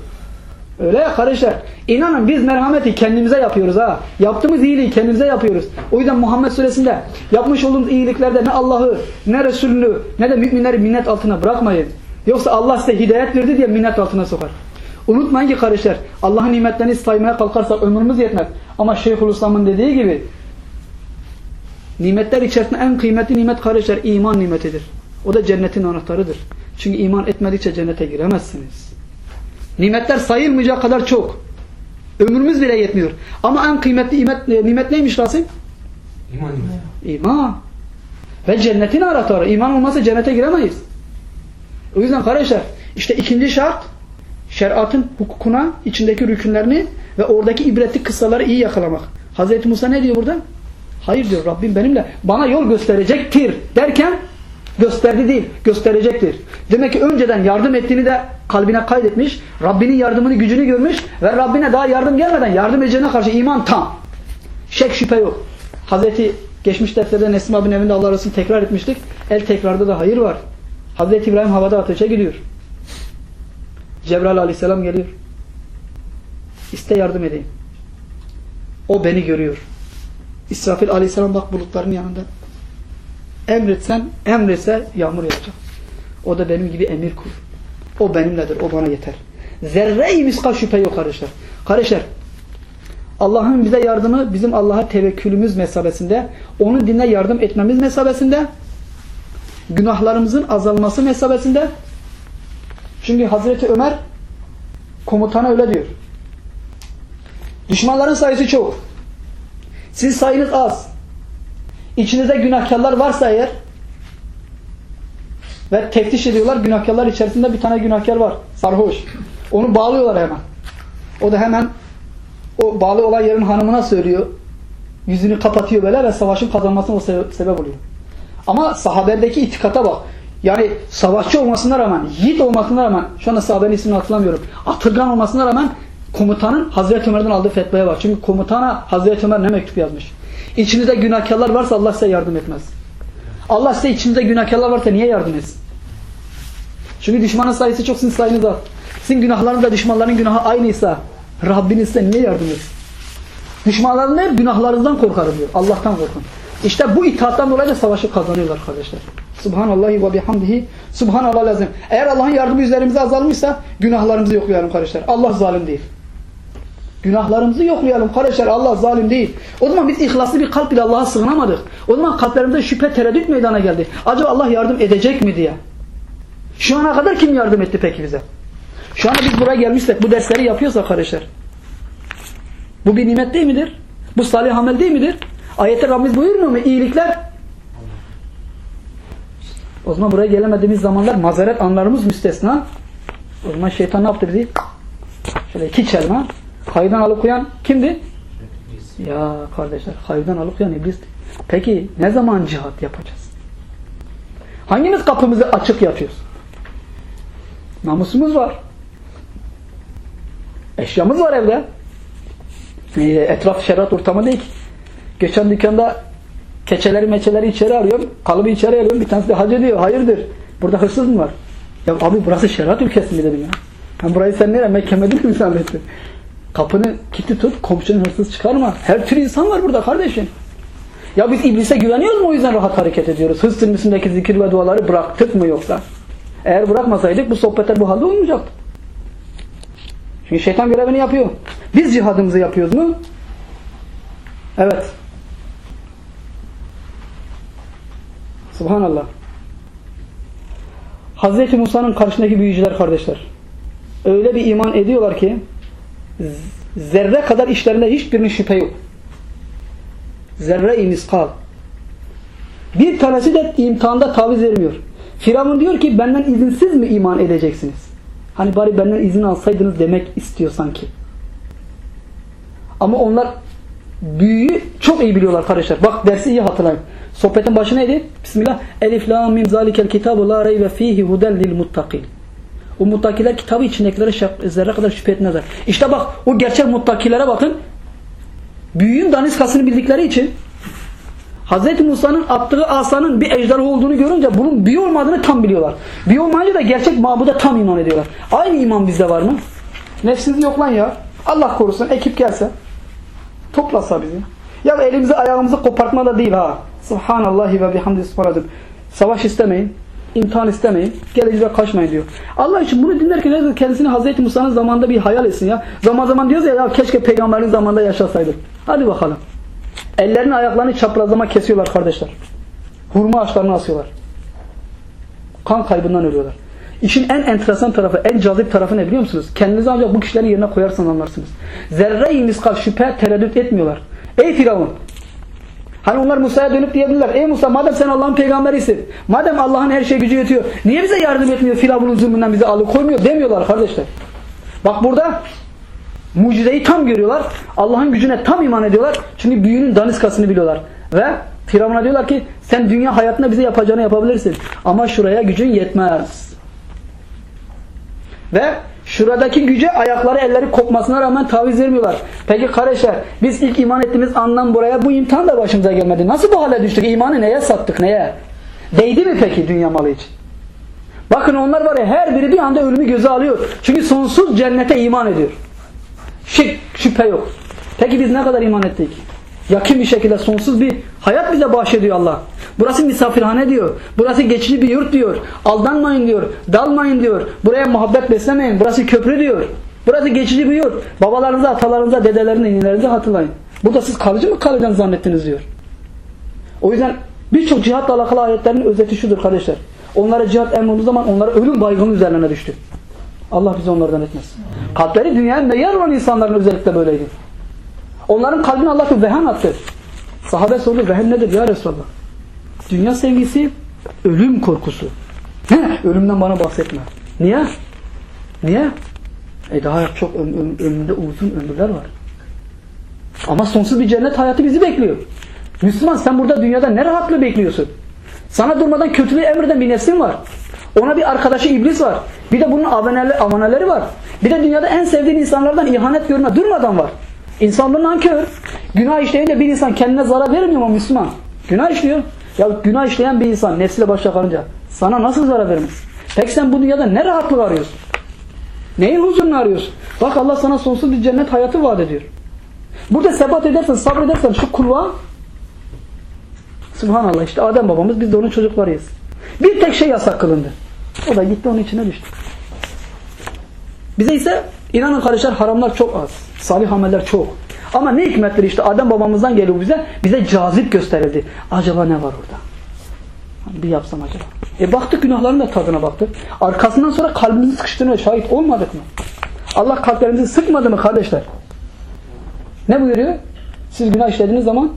Öyle ya kardeşler. İnanın biz merhameti kendimize yapıyoruz ha. Yaptığımız iyiliği kendimize yapıyoruz. O yüzden Muhammed suresinde yapmış olduğumuz iyiliklerde ne Allah'ı ne Resulünü ne de müminleri minnet altına bırakmayın. Yoksa Allah size hidayet verdi diye minnet altına sokar. Unutmayın ki kardeşler Allah'ın nimetlerini saymaya kalkarsak ömrümüz yetmez. Ama Şeyhülislam'ın dediği gibi nimetler içerisinde en kıymetli nimet kardeşler iman nimetidir. O da cennetin anahtarıdır. Çünkü iman etmedikçe cennete giremezsiniz. Nimetler sayılmayacak kadar çok. Ömrümüz bile yetmiyor. Ama en kıymetli nimet, nimet neymiş Rasim? İman nimeti. İman. Ve cennetin anahtarı. İman olmazsa cennete giremeyiz. O yüzden kardeşler işte ikinci şart şeriatın hukukuna, içindeki rükünlerini ve oradaki ibretlik kıssaları iyi yakalamak. Hazreti Musa ne diyor burada? Hayır diyor Rabbim benimle bana yol gösterecektir derken gösterdi değil, gösterecektir. Demek ki önceden yardım ettiğini de kalbine kaydetmiş. Rabbinin yardımını, gücünü görmüş ve Rabbine daha yardım gelmeden yardım edeceğine karşı iman tam. Şek şüphe yok. Hazreti geçmiş derslerde Nesim abinin evinde Allah arasını tekrar etmiştik. El tekrarda da hayır var. Hazreti İbrahim havada ateşe gidiyor. Cebrail aleyhisselam geliyor. İste yardım edeyim. O beni görüyor. İsrafil aleyhisselam bak bulutların yanında. Emretsen emretse yağmur yağacak. O da benim gibi emir kur. O benimledir. O bana yeter. Zerre-i miskal şüphe yok kardeşler. Kardeşler Allah'ın bize yardımı bizim Allah'a tevekkülümüz mesabesinde, onun dinine yardım etmemiz mesabesinde, günahlarımızın azalması mesabesinde. Çünkü Hazreti Ömer komutana öyle diyor. Düşmanların sayısı çok. Siz sayınız az. İçinizde günahkarlar varsa eğer ve teftiş ediyorlar günahkarlar içerisinde bir tane günahkar var. Sarhoş. Onu bağlıyorlar hemen. O da hemen o bağlı olan yerin hanımına söylüyor. Yüzünü kapatıyor böyle ve savaşın kazanmasına o sebe sebep oluyor. Ama sahabedeki itikata bak. Yani savaşçı olmasına rağmen, yiğit olmasına rağmen, şu anda sahabenin ismini hatırlamıyorum. Atırgan olmasına rağmen komutanın Hazreti Ömer'den aldığı fetvaya bak. Çünkü komutana Hazreti Ömer ne mektup yazmış. İçinizde günahkarlar varsa Allah size yardım etmez. Allah size içinizde günahkarlar varsa niye yardım etsin? Çünkü düşmanın sayısı çok sizin sayınız az. Sizin günahlarınız da düşmanların günahı aynıysa Rabbiniz size niye yardım etsin? Düşmanların ne? Günahlarınızdan korkarım diyor. Allah'tan korkun. İşte bu itaattan dolayı da savaşı kazanıyorlar kardeşler. Subhanallahi ve bihamdihi. Subhanallah lazım. Eğer Allah'ın yardımı üzerimize azalmışsa günahlarımızı yoklayalım kardeşler. Allah zalim değil. Günahlarımızı yoklayalım kardeşler. Allah zalim değil. O zaman biz ihlaslı bir kalp ile Allah'a sığınamadık. O zaman kalplerimizde şüphe tereddüt meydana geldi. Acaba Allah yardım edecek mi diye. Şu ana kadar kim yardım etti peki bize? Şu anda biz buraya gelmişsek, bu dersleri yapıyorsak kardeşler. Bu bir nimet değil midir? Bu salih amel değil midir? Ayette Rabbimiz buyurmuyor mu? İyilikler. O zaman buraya gelemediğimiz zamanlar mazeret anlarımız müstesna. O zaman şeytan ne yaptı bizi? Şöyle iki çelme. Hayırdan alıkoyan kimdi? Ya kardeşler hayırdan alıkoyan iblisti. Peki ne zaman cihat yapacağız? Hangimiz kapımızı açık yapıyoruz? Namusumuz var. Eşyamız var evde. Etraf şeriat ortamı değil ki. Geçen dükkanda keçeleri meçeleri içeri arıyorum. Kalıbı içeri alıyorum. Bir tanesi de hacı diyor. Hayırdır? Burada hırsız mı var? Ya abi burası şeriat ülkesi mi dedim ya. Ben burayı sen nereye Mekke Medine mi zannettin? Kapını kilitli tut. Komşunun hırsız çıkarma. Her tür insan var burada kardeşim. Ya biz iblise güveniyoruz mu o yüzden rahat hareket ediyoruz? Hız silmisindeki zikir ve duaları bıraktık mı yoksa? Eğer bırakmasaydık bu sohbetler bu halde olmayacaktı. Çünkü şeytan görevini yapıyor. Biz cihadımızı yapıyoruz mu? Evet. Subhanallah. Hazreti Musa'nın karşısındaki büyücüler kardeşler. Öyle bir iman ediyorlar ki zerre kadar işlerinde hiçbirinin şüphe yok. Zerre-i miskal. Bir tanesi de imtihanda taviz vermiyor. Firavun diyor ki benden izinsiz mi iman edeceksiniz? Hani bari benden izin alsaydınız demek istiyor sanki. Ama onlar büyüyü çok iyi biliyorlar kardeşler. Bak dersi iyi hatırlayın. Sohbetin başı neydi? Bismillah. Elif la mim zalikel kitabu la reyve fihi huden lil muttakin. O muttakiler kitabı içindekilere zerre kadar şüphe etmezler. İşte bak o gerçek muttakilere bakın. Büyüğün daniskasını bildikleri için Hz. Musa'nın attığı asanın bir ejderha olduğunu görünce bunun büyü olmadığını tam biliyorlar. Büyü olmayınca da gerçek mabuda tam iman ediyorlar. Aynı iman bizde var mı? Nefsinizi yoklan ya. Allah korusun ekip gelse. Toplasa bizi. Ya elimizi ayağımızı kopartma da değil ha. Subhanallahi ve bihamdi subhanallahi. Savaş istemeyin. imtihan istemeyin. Geleceğe kaçmayın diyor. Allah için bunu dinlerken kendisini Hazreti Musa'nın zamanında bir hayal etsin ya. Zaman zaman diyoruz ya, ya keşke peygamberin zamanında yaşasaydık. Hadi bakalım. Ellerini ayaklarını çaprazlama kesiyorlar kardeşler. Hurma ağaçlarını asıyorlar. Kan kaybından ölüyorlar. İşin en enteresan tarafı, en cazip tarafı ne biliyor musunuz? Kendinizi ancak bu kişilerin yerine koyarsanız anlarsınız. Zerre-i miskal şüphe tereddüt etmiyorlar. Ey Firavun! Hani onlar Musa'ya dönüp diyebilirler. Ey Musa madem sen Allah'ın peygamberisin. Madem Allah'ın her şeye gücü yetiyor. Niye bize yardım etmiyor? Firavun'un zulmünden bizi alıkoymuyor demiyorlar kardeşler. Bak burada mucizeyi tam görüyorlar. Allah'ın gücüne tam iman ediyorlar. Çünkü büyünün daniskasını biliyorlar. Ve Firavun'a diyorlar ki sen dünya hayatında bize yapacağını yapabilirsin. Ama şuraya gücün yetmez. Ve şuradaki güce ayakları elleri kopmasına rağmen taviz vermiyorlar. Peki kardeşler biz ilk iman ettiğimiz andan buraya bu imtihan da başımıza gelmedi. Nasıl bu hale düştük? İmanı neye sattık? Neye? Değdi mi peki dünya malı için? Bakın onlar var ya her biri bir anda ölümü göze alıyor. Çünkü sonsuz cennete iman ediyor. Şık, şüphe yok. Peki biz ne kadar iman ettik? Yakın bir şekilde sonsuz bir hayat bize bahşediyor Allah. Burası misafirhane diyor. Burası geçici bir yurt diyor. Aldanmayın diyor. Dalmayın diyor. Buraya muhabbet beslemeyin. Burası köprü diyor. Burası geçici bir yurt. Babalarınıza, atalarınıza, dedelerinize, ninelerinize hatırlayın. Burada siz kalıcı mı kalacağını zannettiniz diyor. O yüzden birçok cihatla alakalı ayetlerin özeti şudur kardeşler. Onlara cihat emrolduğu zaman onlara ölüm baygını üzerlerine düştü. Allah bizi onlardan etmesin. Kalpleri dünyaya meyyar olan insanların özellikle böyleydi. Onların kalbine Allah bir vehem attı. Sahabe sordu vehem nedir ya Resulallah? Dünya sevgisi ölüm korkusu. Ne? Ölümden bana bahsetme. Niye? Niye? E daha çok ön, ön, önünde uzun ömürler var. Ama sonsuz bir cennet hayatı bizi bekliyor. Müslüman sen burada dünyada ne rahatlığı bekliyorsun? Sana durmadan kötülüğü emreden bir nefsin var. Ona bir arkadaşı iblis var. Bir de bunun avaneleri var. Bir de dünyada en sevdiğin insanlardan ihanet görme durmadan var. İnsanlığın nankör. Günah işleyince bir insan kendine zarar vermiyor mu Müslüman? Günah işliyor. Ya günah işleyen bir insan nefsiyle başa kalınca sana nasıl zarar vermez? Peki sen bu dünyada ne rahatlık arıyorsun? Neyin huzurunu arıyorsun? Bak Allah sana sonsuz bir cennet hayatı vaat ediyor. Burada sebat edersen, sabredersen şu kulluğa Subhanallah işte Adem babamız biz de onun çocuklarıyız. Bir tek şey yasak kılındı. O da gitti onun içine düştü. Bize ise inanın kardeşler haramlar çok az. Salih ameller çok. Ama ne hikmettir işte Adem babamızdan geliyor bize. Bize cazip gösterildi. Acaba ne var orada? Hani bir yapsam acaba. E baktık günahların da tadına baktık. Arkasından sonra kalbimizin sıkıştığına şahit olmadık mı? Allah kalplerimizi sıkmadı mı kardeşler? Ne buyuruyor? Siz günah işlediğiniz zaman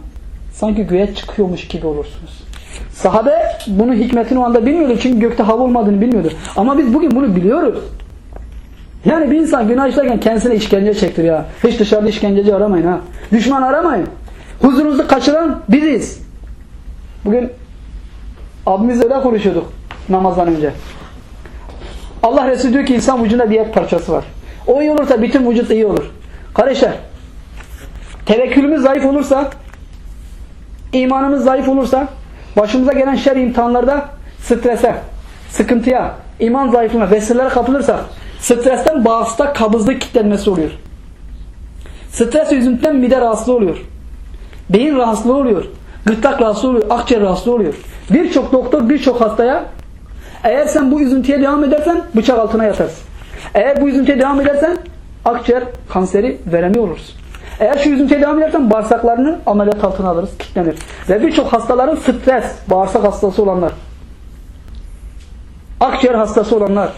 sanki göğe çıkıyormuş gibi olursunuz. Sahabe bunu hikmetini o anda bilmiyordu çünkü gökte hava olmadığını bilmiyordu. Ama biz bugün bunu biliyoruz. Yani bir insan günah işlerken kendisine işkence çektir ya. Hiç dışarıda işkenceci aramayın ha. Düşman aramayın. Huzurunuzu kaçıran biziz. Bugün abimizle öyle konuşuyorduk namazdan önce. Allah Resulü diyor ki insan vücudunda bir et parçası var. O iyi olursa bütün vücut iyi olur. Kardeşler tevekkülümüz zayıf olursa imanımız zayıf olursa başımıza gelen şer imtihanlarda strese, sıkıntıya, iman zayıflığına, vesilelere kapılırsa stresten bağırsakta kabızlık kitlenmesi oluyor. Stres yüzünden mide rahatsızlığı oluyor. Beyin rahatsızlığı oluyor. Gırtlak rahatsızlığı oluyor. Akciğer rahatsızlığı oluyor. Birçok doktor birçok hastaya eğer sen bu üzüntüye devam edersen bıçak altına yatarsın. Eğer bu üzüntüye devam edersen akciğer kanseri veremiyor olursun. Eğer şu üzüntüye devam edersen bağırsaklarını ameliyat altına alırız, kilitlenir. Ve birçok hastaların stres, bağırsak hastası olanlar, akciğer hastası olanlar,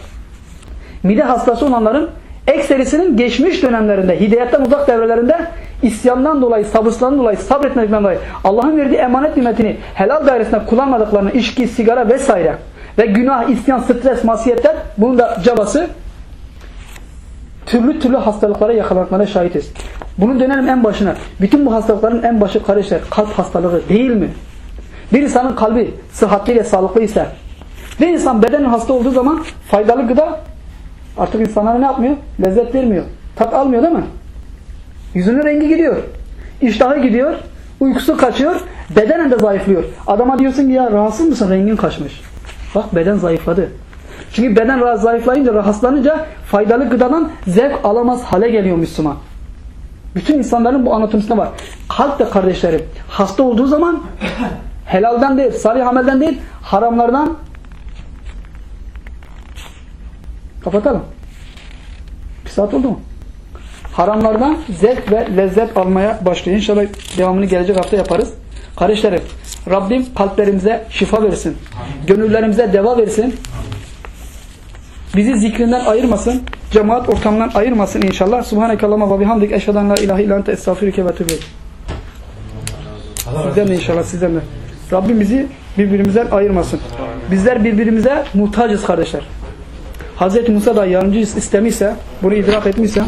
mide hastası olanların ekserisinin geçmiş dönemlerinde, hidayetten uzak devrelerinde isyandan dolayı, sabırsızlığından dolayı, sabretmekten dolayı Allah'ın verdiği emanet nimetini helal dairesinde kullanmadıklarını, içki, sigara vesaire ve günah, isyan, stres, masiyetler bunun da cabası türlü türlü hastalıklara yakalanmalara şahitiz. Bunu dönelim en başına. Bütün bu hastalıkların en başı kardeşler kalp hastalığı değil mi? Bir insanın kalbi sıhhatli ve sağlıklı ise bir insan beden hasta olduğu zaman faydalı gıda artık insanlara ne yapmıyor? Lezzet vermiyor. Tat almıyor değil mi? Yüzünün rengi gidiyor. İştahı gidiyor. Uykusu kaçıyor. Bedenen de zayıflıyor. Adama diyorsun ki ya rahatsız mısın? Rengin kaçmış. Bak beden zayıfladı. Çünkü beden zayıflayınca, rahatsızlanınca faydalı gıdadan zevk alamaz hale geliyor Müslüman. Bütün insanların bu anatomisinde var. Kalp de kardeşlerim hasta olduğu zaman helalden değil, salih amelden değil, haramlardan kapatalım. Bir saat oldu mu? Haramlardan zevk ve lezzet almaya başlıyor. İnşallah devamını gelecek hafta yaparız. Kardeşlerim, Rabbim kalplerimize şifa versin. Gönüllerimize deva versin. Bizi zikrinden ayırmasın. Cemaat ortamından ayırmasın inşallah. Subhanekallahumma ve bihamdik eşhedü en la ilahe illa ente estağfiruke ve ileyk. Sizden de inşallah sizden de. Rabbim bizi birbirimizden ayırmasın. Bizler birbirimize muhtacız kardeşler. Hz. Musa da yardımcı istemişse, bunu idrak etmişse